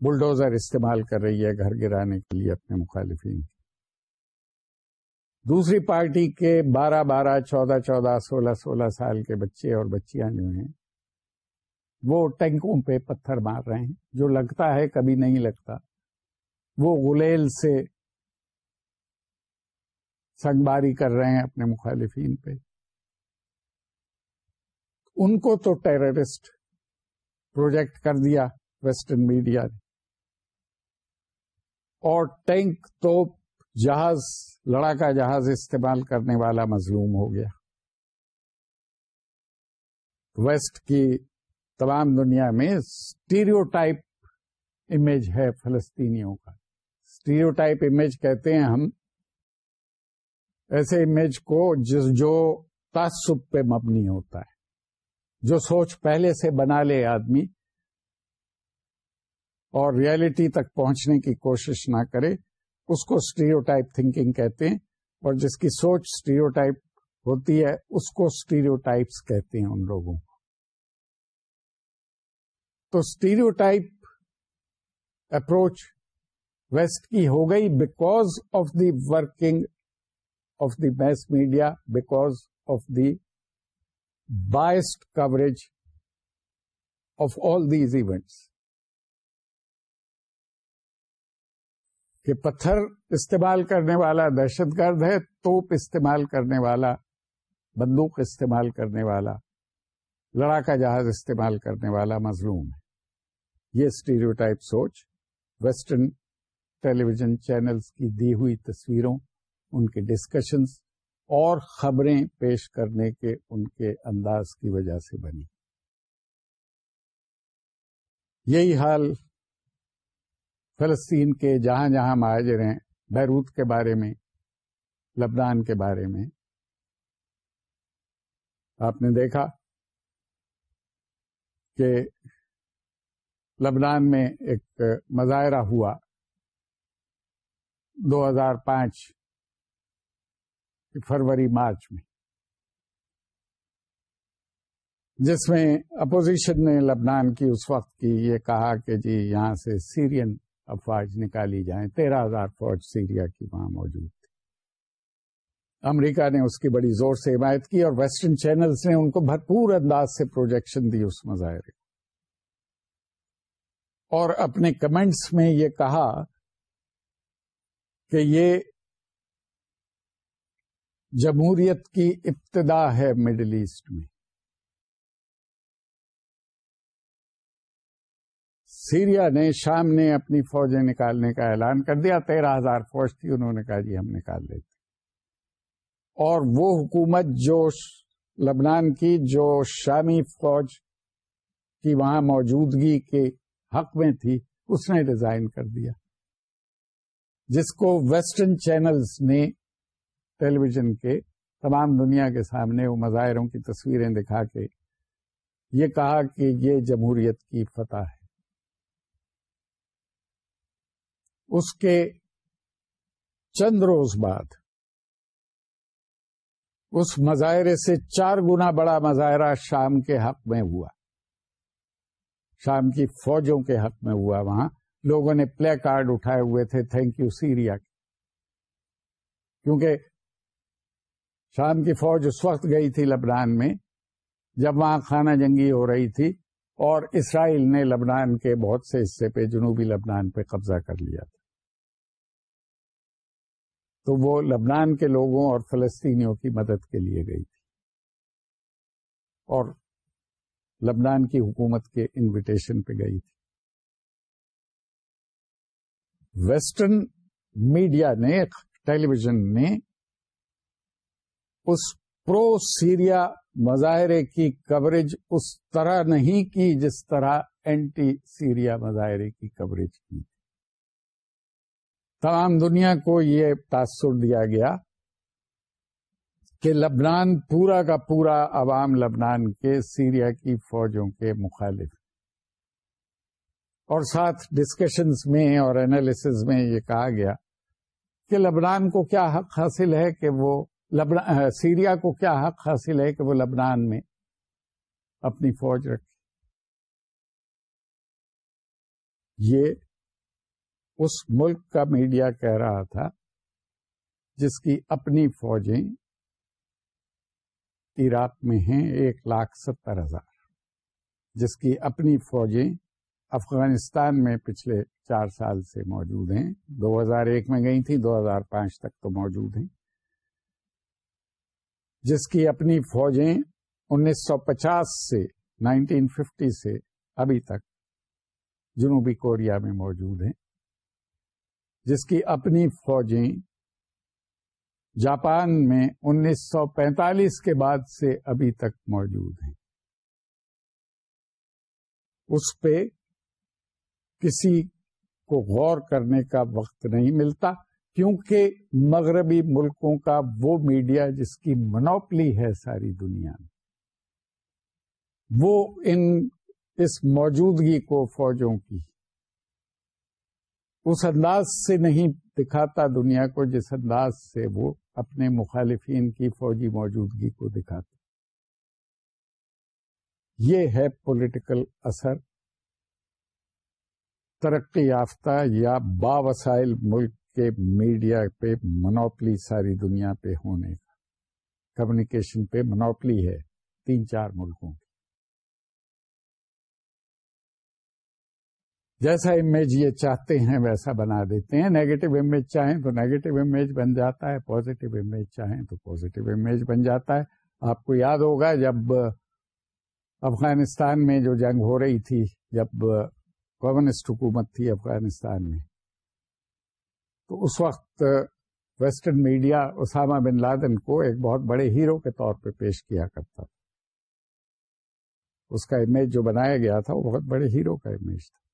بلڈوزر استعمال کر رہی ہے گھر گرانے کے لیے اپنے مخالفین دوسری پارٹی کے بارہ بارہ چودہ چودہ سولہ سولہ سال کے بچے اور بچیاں جو ہیں، وہ ٹینکوں پہ پتھر مار رہے ہیں۔ جو لگتا ہے کبھی نہیں لگتا۔ وہ غلیل سے سنگباری کر رہے ہیں اپنے مخالفین پہ۔ ان کو تو ٹیررسٹ پروجیکٹ کر دیا ویسٹرن میڈیا نے۔ اور ٹینک توپ جہاز، لڑاکا جہاز استعمال کرنے والا مظلوم ہو گیا۔ ویسٹ کی تمام دنیا میں اسٹیریو ٹائپ امیج ہے فلسطینیوں کا۔ اسٹیریو ٹائپ امیج کہتے ہیں ہم۔ ایسے امیج کو جس جو تعصب پہ مبنی ہوتا ہے، جو سوچ پہلے سے بنا لے آدمی۔ اور ریالٹی تک پہنچنے کی کوشش نہ کرے، اس کو اسٹیریو ٹائپ تھنکنگ کہتے ہیں، اور جس کی سوچ اسٹیریو ٹائپ ہوتی ہے، اس کو اسٹیریو ٹائپس کہتے ہیں ان لوگوں۔ کو تو اسٹیریو ٹائپ اپروچ ویسٹ کی ہو گئی because of the working of the mass media because of the biased coverage of all these events کہ پتھر استعمال کرنے والا دہشت گرد ہے، توپ استعمال کرنے والا، بندوق استعمال کرنے والا، لڑاکا جہاز استعمال کرنے والا مظلوم ہے۔ یہ اسٹیریو ٹائپ سوچ ویسٹرن ٹیلی ویژن چینلز کی دی ہوئی تصویروں، ان کے ڈسکشنز اور خبریں پیش کرنے کے ان کے انداز کی وجہ سے بنی۔ یہی حال فلسطین کے جہاں جہاں مہاجر ہیں، بیروت کے بارے میں، لبنان کے بارے میں۔ آپ نے دیکھا کہ لبنان میں ایک مظاہرہ ہوا۔ دو ہزار پانچ فروری مارچ میں، جس میں اپوزیشن نے لبنان کی اس وقت کی یہ کہا کہ جی یہاں سے سیرین افواج نکالی جائیں۔ تیرہ ہزار فوج سیریا کی وہاں موجود تھی۔ امریکہ نے اس کی بڑی زور سے حمایت کی اور ویسٹرن چینلز نے ان کو بھرپور انداز سے پروجیکشن دی اس مظاہرے اور اپنے کمنٹس میں یہ کہا کہ یہ جمہوریت کی ابتدا ہے مڈل ایسٹ میں۔ سیریا نے شام نے اپنی فوجیں نکالنے کا اعلان کر دیا، تیرہ ہزار فوج تھی، انہوں نے کہا جی ہم نکال لیتے اور وہ حکومت جو لبنان کی، جو شامی فوج کی وہاں موجودگی کے حق میں تھی، اس نے ڈیزائن کر دیا۔ جس کو ویسٹرن چینلز نے ٹیلی ویژن کے تمام دنیا کے سامنے وہ مظاہروں کی تصویریں دکھا کے یہ کہا کہ یہ جمہوریت کی فتح ہے۔ اس کے چند روز بعد۔ اس مظاہرے سے چار گنا بڑا مظاہرہ شام کے حق میں ہوا۔ شام کی فوجوں کے حق میں ہوا وہاں۔ لوگوں نے پلے کارڈ اٹھائے ہوئے تھے تھینک یو سیریا کے کیونکہ شام کی فوج اس وقت گئی تھی لبنان میں، جب وہاں خانہ جنگی ہو رہی تھی اور اسرائیل نے لبنان کے بہت سے حصے پہ، جنوبی لبنان پہ قبضہ کر لیا تھا۔ تو وہ لبنان کے لوگوں اور فلسطینیوں کی مدد کے لیے گئی تھی۔ اور لبنان کی حکومت کے انویٹیشن پہ گئی تھی۔ ویسٹرن میڈیا نے ٹیلی ویژن نے اس پرو سیریا مظاہرے کی کوریج اس طرح نہیں کی جس طرح اینٹی سیریا مظاہرے کی کوریج کی تمام دنیا کو یہ تاثر دیا گیا کہ لبنان پورا کا پورا عوام لبنان کے سیریا کی فوجوں کے مخالف اور ساتھ ڈسکشنز میں اور اینالسز میں یہ کہا گیا کہ لبنان کو کیا حق حاصل ہے کہ وہ لبنان سیریا کو کیا حق حاصل ہے کہ وہ لبنان میں اپنی فوج رکھے۔ یہ اس ملک کا میڈیا کہہ رہا تھا، جس کی اپنی فوجیں عراق میں ہیں، ایک لاکھ ستر ہزار۔ جس کی اپنی فوجیں افغانستان میں پچھلے چار سال سے موجود ہیں۔ دو ہزار ایک میں گئی تھی دو ہزار پانچ تک تو موجود ہیں۔ جس کی اپنی فوجیں انیس سو پچاس سے نائنٹین ففٹی سے ابھی تک جنوبی کوریا میں موجود ہیں۔ جس کی اپنی فوجیں جاپان میں انیس سو پینتالیس کے بعد سے ابھی تک موجود ہیں۔ اس پہ کسی کو غور کرنے کا وقت نہیں ملتا، کیونکہ مغربی ملکوں کا وہ میڈیا جس کی منوپلی ہے ساری دنیا میں، وہ ان اس موجودگی کو فوجوں کی اس انداز سے نہیں دکھاتا دنیا کو جس انداز سے وہ اپنے مخالفین کی فوجی موجودگی کو دکھاتا۔ یہ ہے پولیٹیکل اثر۔ ترقی یافتہ یا با وسائل ملک کے میڈیا پہ منوپلی ساری دنیا پہ ہونے کا۔ کمیونیکیشن پہ منوپلی ہے تین چار ملکوں کی جیسا امیج یہ چاہتے ہیں ویسا بنا دیتے ہیں۔ نیگیٹو امیج چاہیں تو نیگیٹو امیج بن جاتا ہے۔ پازیٹو امیج چاہیں تو پازیٹو امیج بن جاتا ہے۔ آپ کو یاد ہوگا جب افغانستان میں جو جنگ ہو رہی تھی، جب کمیونسٹ حکومت تھی افغانستان میں، تو اس وقت western media Osama bin Laden کو ایک بہت بڑے ہیرو کے طور پہ پیش کیا کرتا تھا۔ اس کا امیج جو بنایا گیا تھا وہ بہت بڑے ہیرو کا امیج تھا۔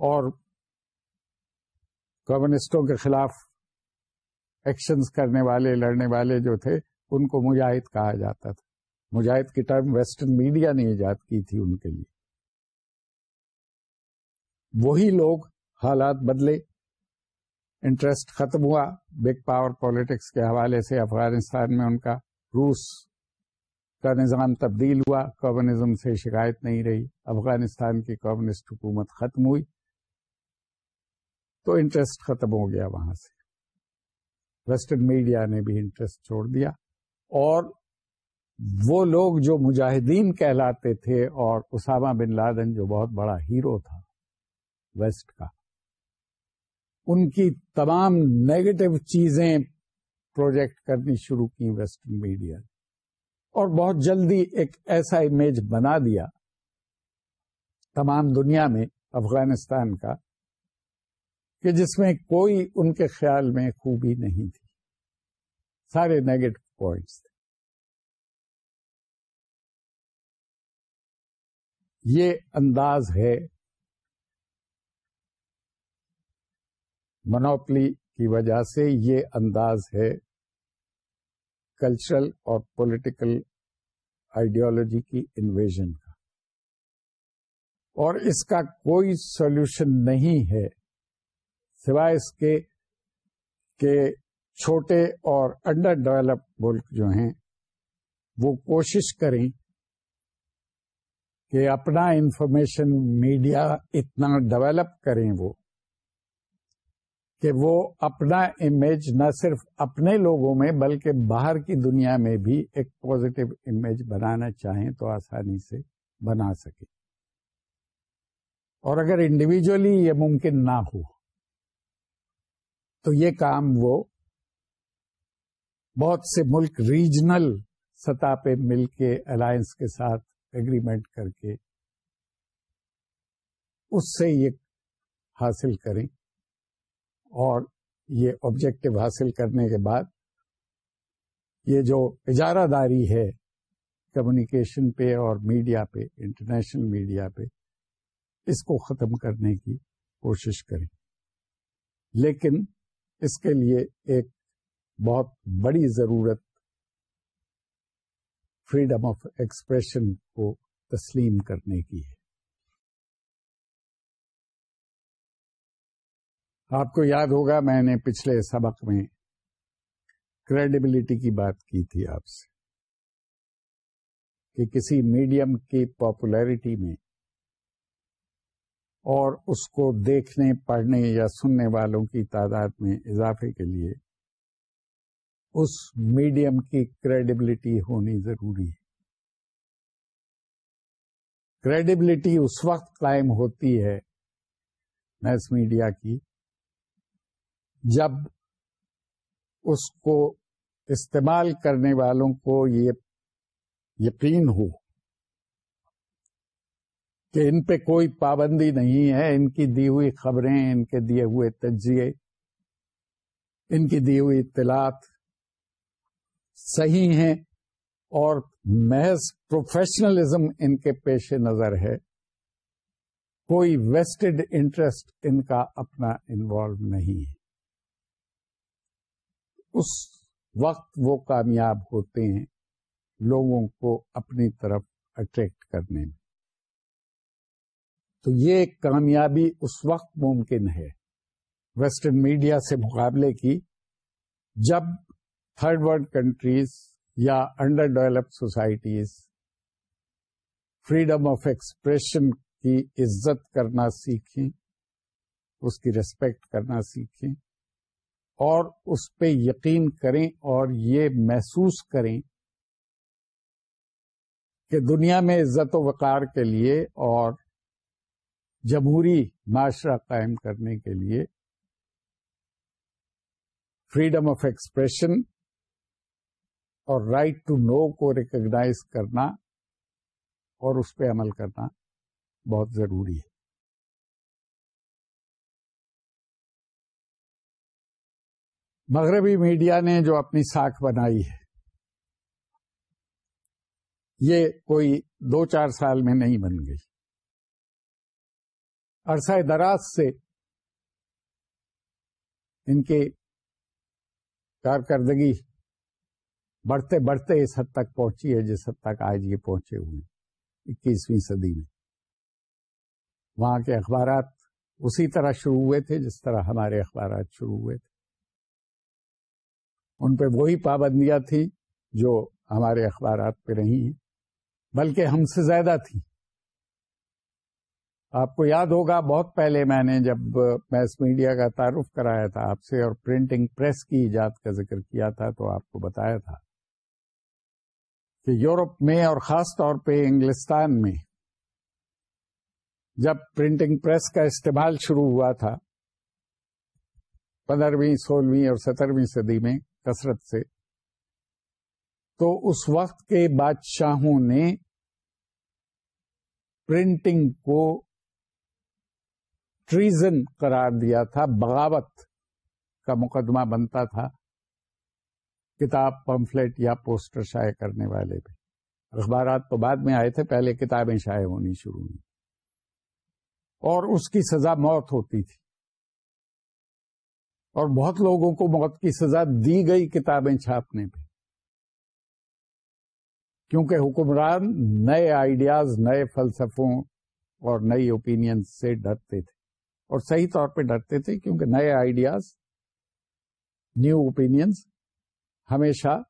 اور کمیونسٹوں کے خلاف ایکشنز کرنے والے، لڑنے والے جو تھے، ان کو مجاہد کہا جاتا تھا۔ مجاہد کی ٹرم ویسٹرن میڈیا نے ایجاد کی تھی ان کے لیے۔ وہی لوگ حالات بدلے انٹرسٹ ختم ہوا۔ بگ پاور پالیٹکس کے حوالے سے افغانستان میں ان کا روس کا نظام تبدیل ہوا۔ کمیونزم سے شکایت نہیں رہی۔ افغانستان کی کمیونسٹ حکومت ختم ہوئی۔ تو انٹرسٹ ختم ہو گیا وہاں سے۔ ویسٹرن میڈیا نے بھی انٹرسٹ چھوڑ دیا۔ اور وہ لوگ جو مجاہدین کہلاتے تھے اور اسامہ بن لادن جو بہت بڑا ہیرو تھا ویسٹ کا، ان کی تمام نیگیٹو چیزیں پروجیکٹ کرنی شروع کی ویسٹرن میڈیا نے۔ اور بہت جلدی ایک ایسا امیج بنا دیا تمام دنیا میں افغانستان کا۔ کہ جس میں کوئی ان کے خیال میں خوبی نہیں تھی۔ سارے نیگیٹو پوائنٹس تھے۔ یہ انداز ہے منوپلی کی وجہ سے، یہ انداز ہے کلچرل اور پولیٹیکل آئیڈیالوجی کی انویژن کا۔ اور اس کا کوئی سولوشن نہیں ہے سوائے اس کے کہ چھوٹے اور انڈر ڈیولپ ملک جو ہیں، وہ کوشش کریں کہ اپنا انفارمیشن میڈیا اتنا ڈیولپ کریں وہ، کہ وہ اپنا امیج نہ صرف اپنے لوگوں میں بلکہ باہر کی دنیا میں بھی ایک پازیٹو امیج بنانا چاہیں تو آسانی سے بنا سکے اور اگر انڈیویجلی یہ ممکن نہ ہو تو یہ کام وہ بہت سے ملک ریجنل سطح پہ مل کے الائنس کے ساتھ اگریمنٹ کر کے اس سے یہ حاصل کریں اور یہ آبجیکٹو حاصل کرنے کے بعد یہ جو اجارہ داری ہے کمیونیکیشن پہ اور میڈیا پہ انٹرنیشنل میڈیا پہ، اس کو ختم کرنے کی کوشش کریں۔ لیکن اس کے لیے ایک بہت بڑی ضرورت فریڈم آف ایکسپریشن کو تسلیم کرنے کی ہے۔ آپ کو یاد ہوگا میں نے پچھلے سبق میں کریڈیبلٹی کی بات کی تھی آپ سے کہ کسی میڈیم کی پاپولیرٹی میں اور اس کو دیکھنے، پڑھنے یا سننے والوں کی تعداد میں اضافے کے لیے اس میڈیم کی کریڈیبلٹی ہونی ضروری ہے۔ کریڈیبلٹی اس وقت قائم ہوتی ہے میس میڈیا کی جب اس کو استعمال کرنے والوں کو یہ یقین ہو۔ کہ ان پہ کوئی پابندی نہیں ہے، ان کی دی ہوئی خبریں، ان کے دیے ہوئے تجزیے، ان کی دی ہوئی اطلاعات صحیح ہیں اور محض پروفیشنلزم ان کے پیش نظر ہے۔ کوئی ویسٹڈ انٹرسٹ ان کا اپنا انوالو نہیں ہے۔ اس وقت وہ کامیاب ہوتے ہیں لوگوں کو اپنی طرف اٹریکٹ کرنے میں۔ تو یہ کامیابی اس وقت ممکن ہے۔ ویسٹرن میڈیا سے مقابلے کی جب تھرڈ ورلڈ کنٹریز یا under develop societies freedom of expression کی عزت کرنا سیکھیں، اس کی ریسپیکٹ کرنا سیکھیں اور اس پہ یقین کریں اور یہ محسوس کریں کہ دنیا میں عزت و وقار کے لیے اور جمہوری معاشرہ قائم کرنے کے لیے فریڈم آف ایکسپریشن اور رائٹ ٹو نو کو ریکگنائز کرنا اور اس پہ عمل کرنا بہت ضروری ہے۔ مغربی میڈیا نے جو اپنی ساکھ بنائی ہے، یہ کوئی دو چار سال میں نہیں بن گئی۔ عرصہ دراز سے ان کی کارکردگی بڑھتے بڑھتے اس حد تک پہنچی ہے، جس حد تک آج یہ پہنچے ہوئے اکیسویں صدی میں۔ وہاں کے اخبارات اسی طرح شروع ہوئے تھے، جس طرح ہمارے اخبارات شروع ہوئے تھے۔ ان پہ وہی پابندیاں تھیں جو ہمارے اخبارات پہ رہی ہیں، بلکہ ہم سے زیادہ تھی آپ کو یاد ہوگا، بہت پہلے میں نے جب میس میڈیا کا تعارف کرایا تھا آپ سے اور پرنٹنگ پریس کی ایجاد کا ذکر کیا تھا تو آپ کو بتایا تھا کہ یورپ میں اور خاص طور پہ انگلستان میں جب پرنٹنگ پریس کا استعمال شروع ہوا تھا، پندرہویں، سولہویں اور سترہویں صدی میں کثرت سے، تو اس وقت کے بادشاہوں نے پرنٹنگ کو ٹریزن قرار دیا تھا، بغاوت کا مقدمہ بنتا تھا، کتاب پمفلٹ یا پوسٹر شائع کرنے والے بھی۔ اخبارات تو بعد میں آئے تھے، پہلے کتابیں شائع ہونی شروع ہوئی اور اس کی سزا موت ہوتی تھی۔ اور بہت لوگوں کو موت کی سزا دی گئی کتابیں چھاپنے پہ۔ کیونکہ حکمران نئے آئیڈیاز نئے فلسفوں اور نئی اوپینین سے ڈرتے تھے۔ اور صحیح طور پہ ڈرتے تھے کیونکہ نئے آئیڈیاز نیو اوپینینس ہمیشہ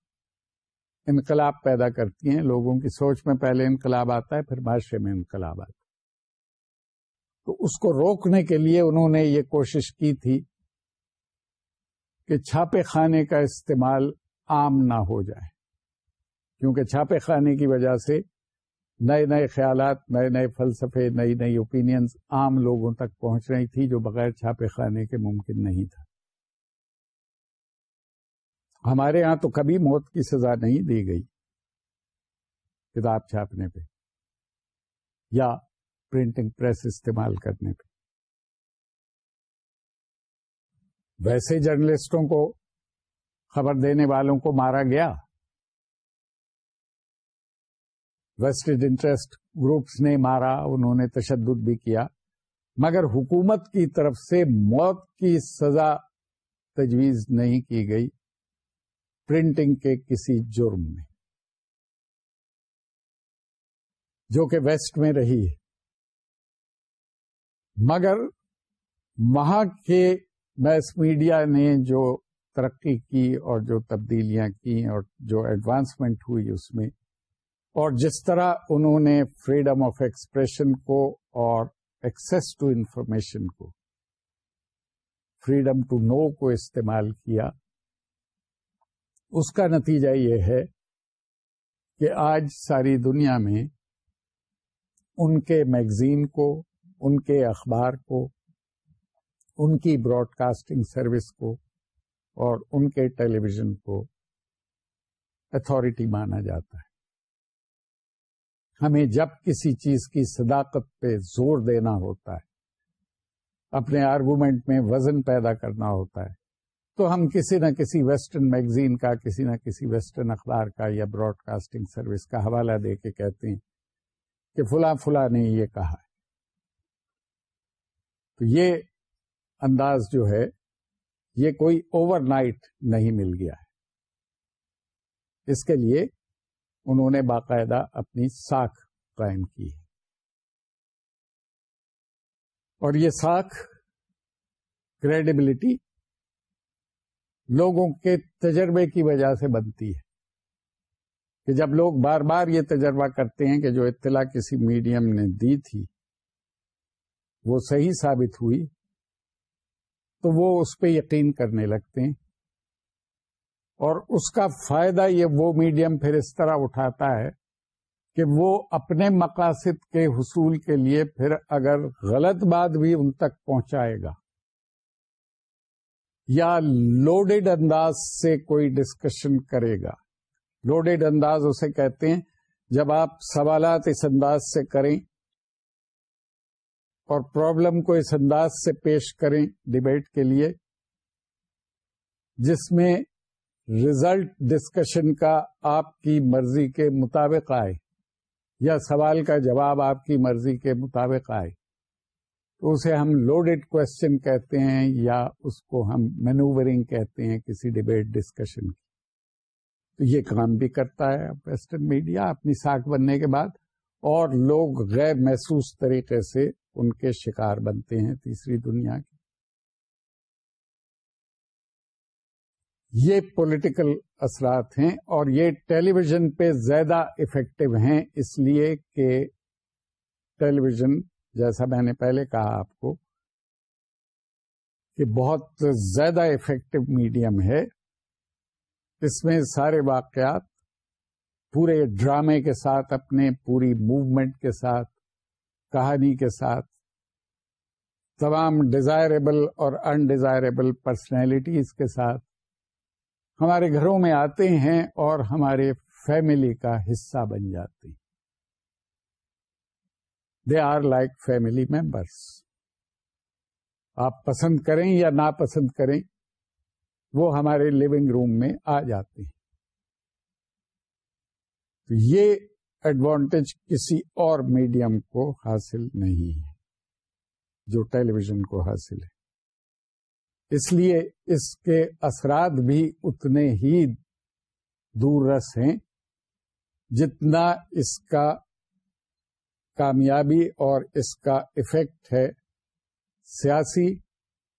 انقلاب پیدا کرتی ہیں۔ لوگوں کی سوچ میں پہلے انقلاب آتا ہے، پھر معاشرے میں انقلاب آتا ہے۔ تو اس کو روکنے کے لیے انہوں نے یہ کوشش کی تھی کہ چھاپے خانے کا استعمال عام نہ ہو جائے۔ کیونکہ چھاپے خانے کی وجہ سے نئے نئے خیالات، نئے نئے فلسفے، نئی نئی اوپینینز عام لوگوں تک پہنچ رہی تھی جو بغیر چھاپے خانے کے ممکن نہیں تھا۔ ہمارے ہاں تو کبھی موت کی سزا نہیں دی گئی کتاب چھاپنے پہ یا پرنٹنگ پریس استعمال کرنے پہ۔ ویسے جرنلسٹوں کو خبر دینے والوں کو مارا گیا۔ ویسٹڈ انٹرسٹ گروپس نے مارا، انہوں نے تشدد بھی کیا۔ مگر حکومت کی طرف سے موت کی سزا تجویز نہیں کی گئی پرنٹنگ کے کسی جرم میں، جو کہ ویسٹ میں رہی ہے۔ مگر وہاں کے میس میڈیا نے جو ترقی کی اور جو تبدیلیاں کی اور جو ایڈوانسمنٹ ہوئی اس میں اور جس طرح انہوں نے فریڈم آف ایکسپریشن کو اور ایکسس ٹو انفارمیشن کو فریڈم ٹو نو کو استعمال کیا، اس کا نتیجہ یہ ہے کہ آج ساری دنیا میں ان کے میگزین کو، ان کے اخبار کو، ان کی براڈ کاسٹنگ سروس کو اور ان کے ٹیلی ویژن کو اتارٹی مانا جاتا ہے۔ ہمیں جب کسی چیز کی صداقت پہ زور دینا ہوتا ہے، اپنے آرگومنٹ میں وزن پیدا کرنا ہوتا ہے، تو ہم کسی نہ کسی ویسٹرن میگزین کا، کسی نہ کسی ویسٹرن اخبار کا یا براڈ کاسٹنگ سروس کا حوالہ دے کے کہتے ہیں کہ فلاں فلاں نے یہ کہا ہے۔ تو یہ انداز جو ہے، یہ کوئی اوور نائٹ نہیں مل گیا ہے۔ اس کے لیے انہوں نے باقاعدہ اپنی ساکھ قائم کی ہے۔ اور یہ ساکھ کریڈیبلٹی لوگوں کے تجربے کی وجہ سے بنتی ہے۔ کہ جب لوگ بار بار یہ تجربہ کرتے ہیں کہ جو اطلاع کسی میڈیم نے دی تھی، وہ صحیح ثابت ہوئی، تو وہ اس پہ یقین کرنے لگتے ہیں اور اس کا فائدہ یہ وہ میڈیم پھر اس طرح اٹھاتا ہے کہ وہ اپنے مقاصد کے حصول کے لیے پھر اگر غلط بات بھی ان تک پہنچائے گا یا لوڈیڈ انداز سے کوئی ڈسکشن کرے گا۔ لوڈیڈ انداز اسے کہتے ہیں جب آپ سوالات اس انداز سے کریں اور پرابلم کو اس انداز سے پیش کریں ڈبیٹ کے لیے، جس میں ریزلٹ ڈسکشن کا آپ کی مرضی کے مطابق آئے یا سوال کا جواب آپ کی مرضی کے مطابق آئے تو اسے ہم لوڈیڈ کوشچن کہتے ہیں یا اس کو ہم مینوورنگ کہتے ہیں کسی ڈبیٹ ڈسکشن کی۔ تو یہ کام بھی کرتا ہے ویسٹرن میڈیا اپنی ساکھ بننے کے بعد اور لوگ غیر محسوس طریقے سے ان کے شکار بنتے ہیں تیسری دنیا کے یہ پولیٹیکل اثرات ہیں اور یہ ٹیلی ویژن پہ زیادہ افیکٹو ہیں، اس لیے کہ ٹیلی ویژن جیسا میں نے پہلے کہا آپ کو کہ بہت زیادہ افیکٹو میڈیم ہے۔ اس میں سارے واقعات پورے ڈرامے کے ساتھ، اپنے پوری موومنٹ کے ساتھ، کہانی کے ساتھ، تمام ڈیزائربل اور انڈیزائربل پرسنالٹیز کے ساتھ ہمارے گھروں میں آتے ہیں اور ہمارے فیملی کا حصہ بن جاتے ہیں۔ They are like family members آپ پسند کریں یا ناپسند کریں، وہ ہمارے لیونگ روم میں آ جاتے ہیں۔ تو یہ ایڈوانٹیج کسی اور میڈیم کو حاصل نہیں ہے، جو ٹیلی ویژن کو حاصل ہے۔ اس لیے اس کے اثرات بھی اتنے ہی دور رس ہیں جتنا اس کا کامیابی اور اس کا افیکٹ ہے سیاسی،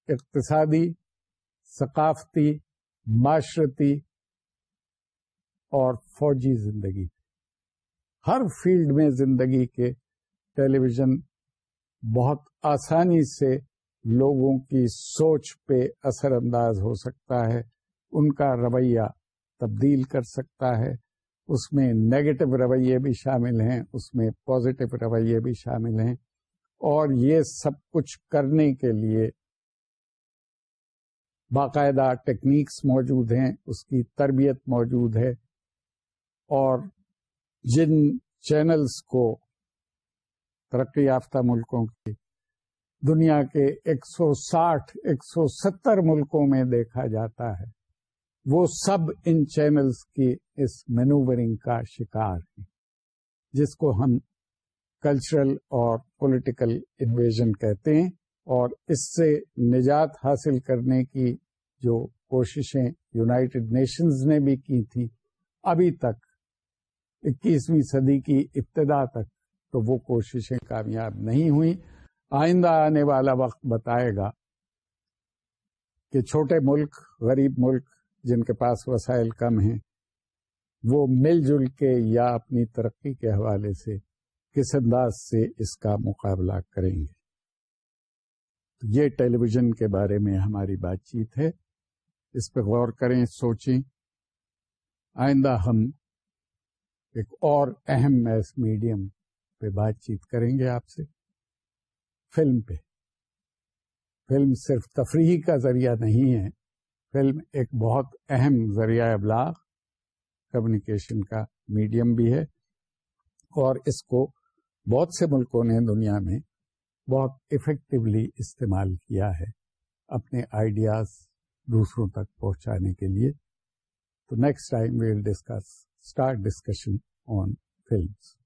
اقتصادی، ثقافتی، معاشرتی اور فوجی زندگی۔ ہر فیلڈ میں زندگی کے ٹیلی ویژن بہت آسانی سے لوگوں کی سوچ پہ اثر انداز ہو سکتا ہے، ان کا رویہ تبدیل کر سکتا ہے۔ اس میں نیگیٹو رویے بھی شامل ہیں، اس میں پازیٹو رویے بھی شامل ہیں۔ اور یہ سب کچھ کرنے کے لیے باقاعدہ ٹیکنیکس موجود ہیں، اس کی تربیت موجود ہے۔ اور جن چینلز کو ترقی یافتہ ملکوں کی دنیا کے ایک سو ساٹھ، ایک سو ستر ملکوں میں دیکھا جاتا ہے۔ وہ سب ان چینلز کی اس مینوورنگ کا شکار ہیں، جس کو ہم کلچرل اور پولیٹیکل انویژن کہتے ہیں اور اس سے نجات حاصل کرنے کی جو کوششیں یونائٹڈ نیشنز نے بھی کی تھی ابھی تک، اکیسویں صدی کی ابتدا تک تو وہ کوششیں کامیاب نہیں ہوئی آئندہ آنے والا وقت بتائے گا کہ چھوٹے ملک، غریب ملک جن کے پاس وسائل کم ہیں، وہ مل جل کے یا اپنی ترقی کے حوالے سے کس انداز سے اس کا مقابلہ کریں گے؟ تو یہ ٹیلی ویژن کے بارے میں ہماری بات چیت ہے۔ اس پہ غور کریں، سوچیں۔ آئندہ ہم ایک اور اہم میس میڈیم پہ بات چیت کریں گے آپ سے۔ فلم پہ۔ فلم صرف تفریح کا ذریعہ نہیں ہے، فلم ایک بہت اہم ذریعہ ابلاغ کمیونیکیشن کا میڈیم بھی ہے۔ اور اس کو بہت سے ملکوں نے دنیا میں بہت افیکٹولی استعمال کیا ہے اپنے آئیڈیاز دوسروں تک پہنچانے کے لیے۔ تو next time we'll discuss start discussion on films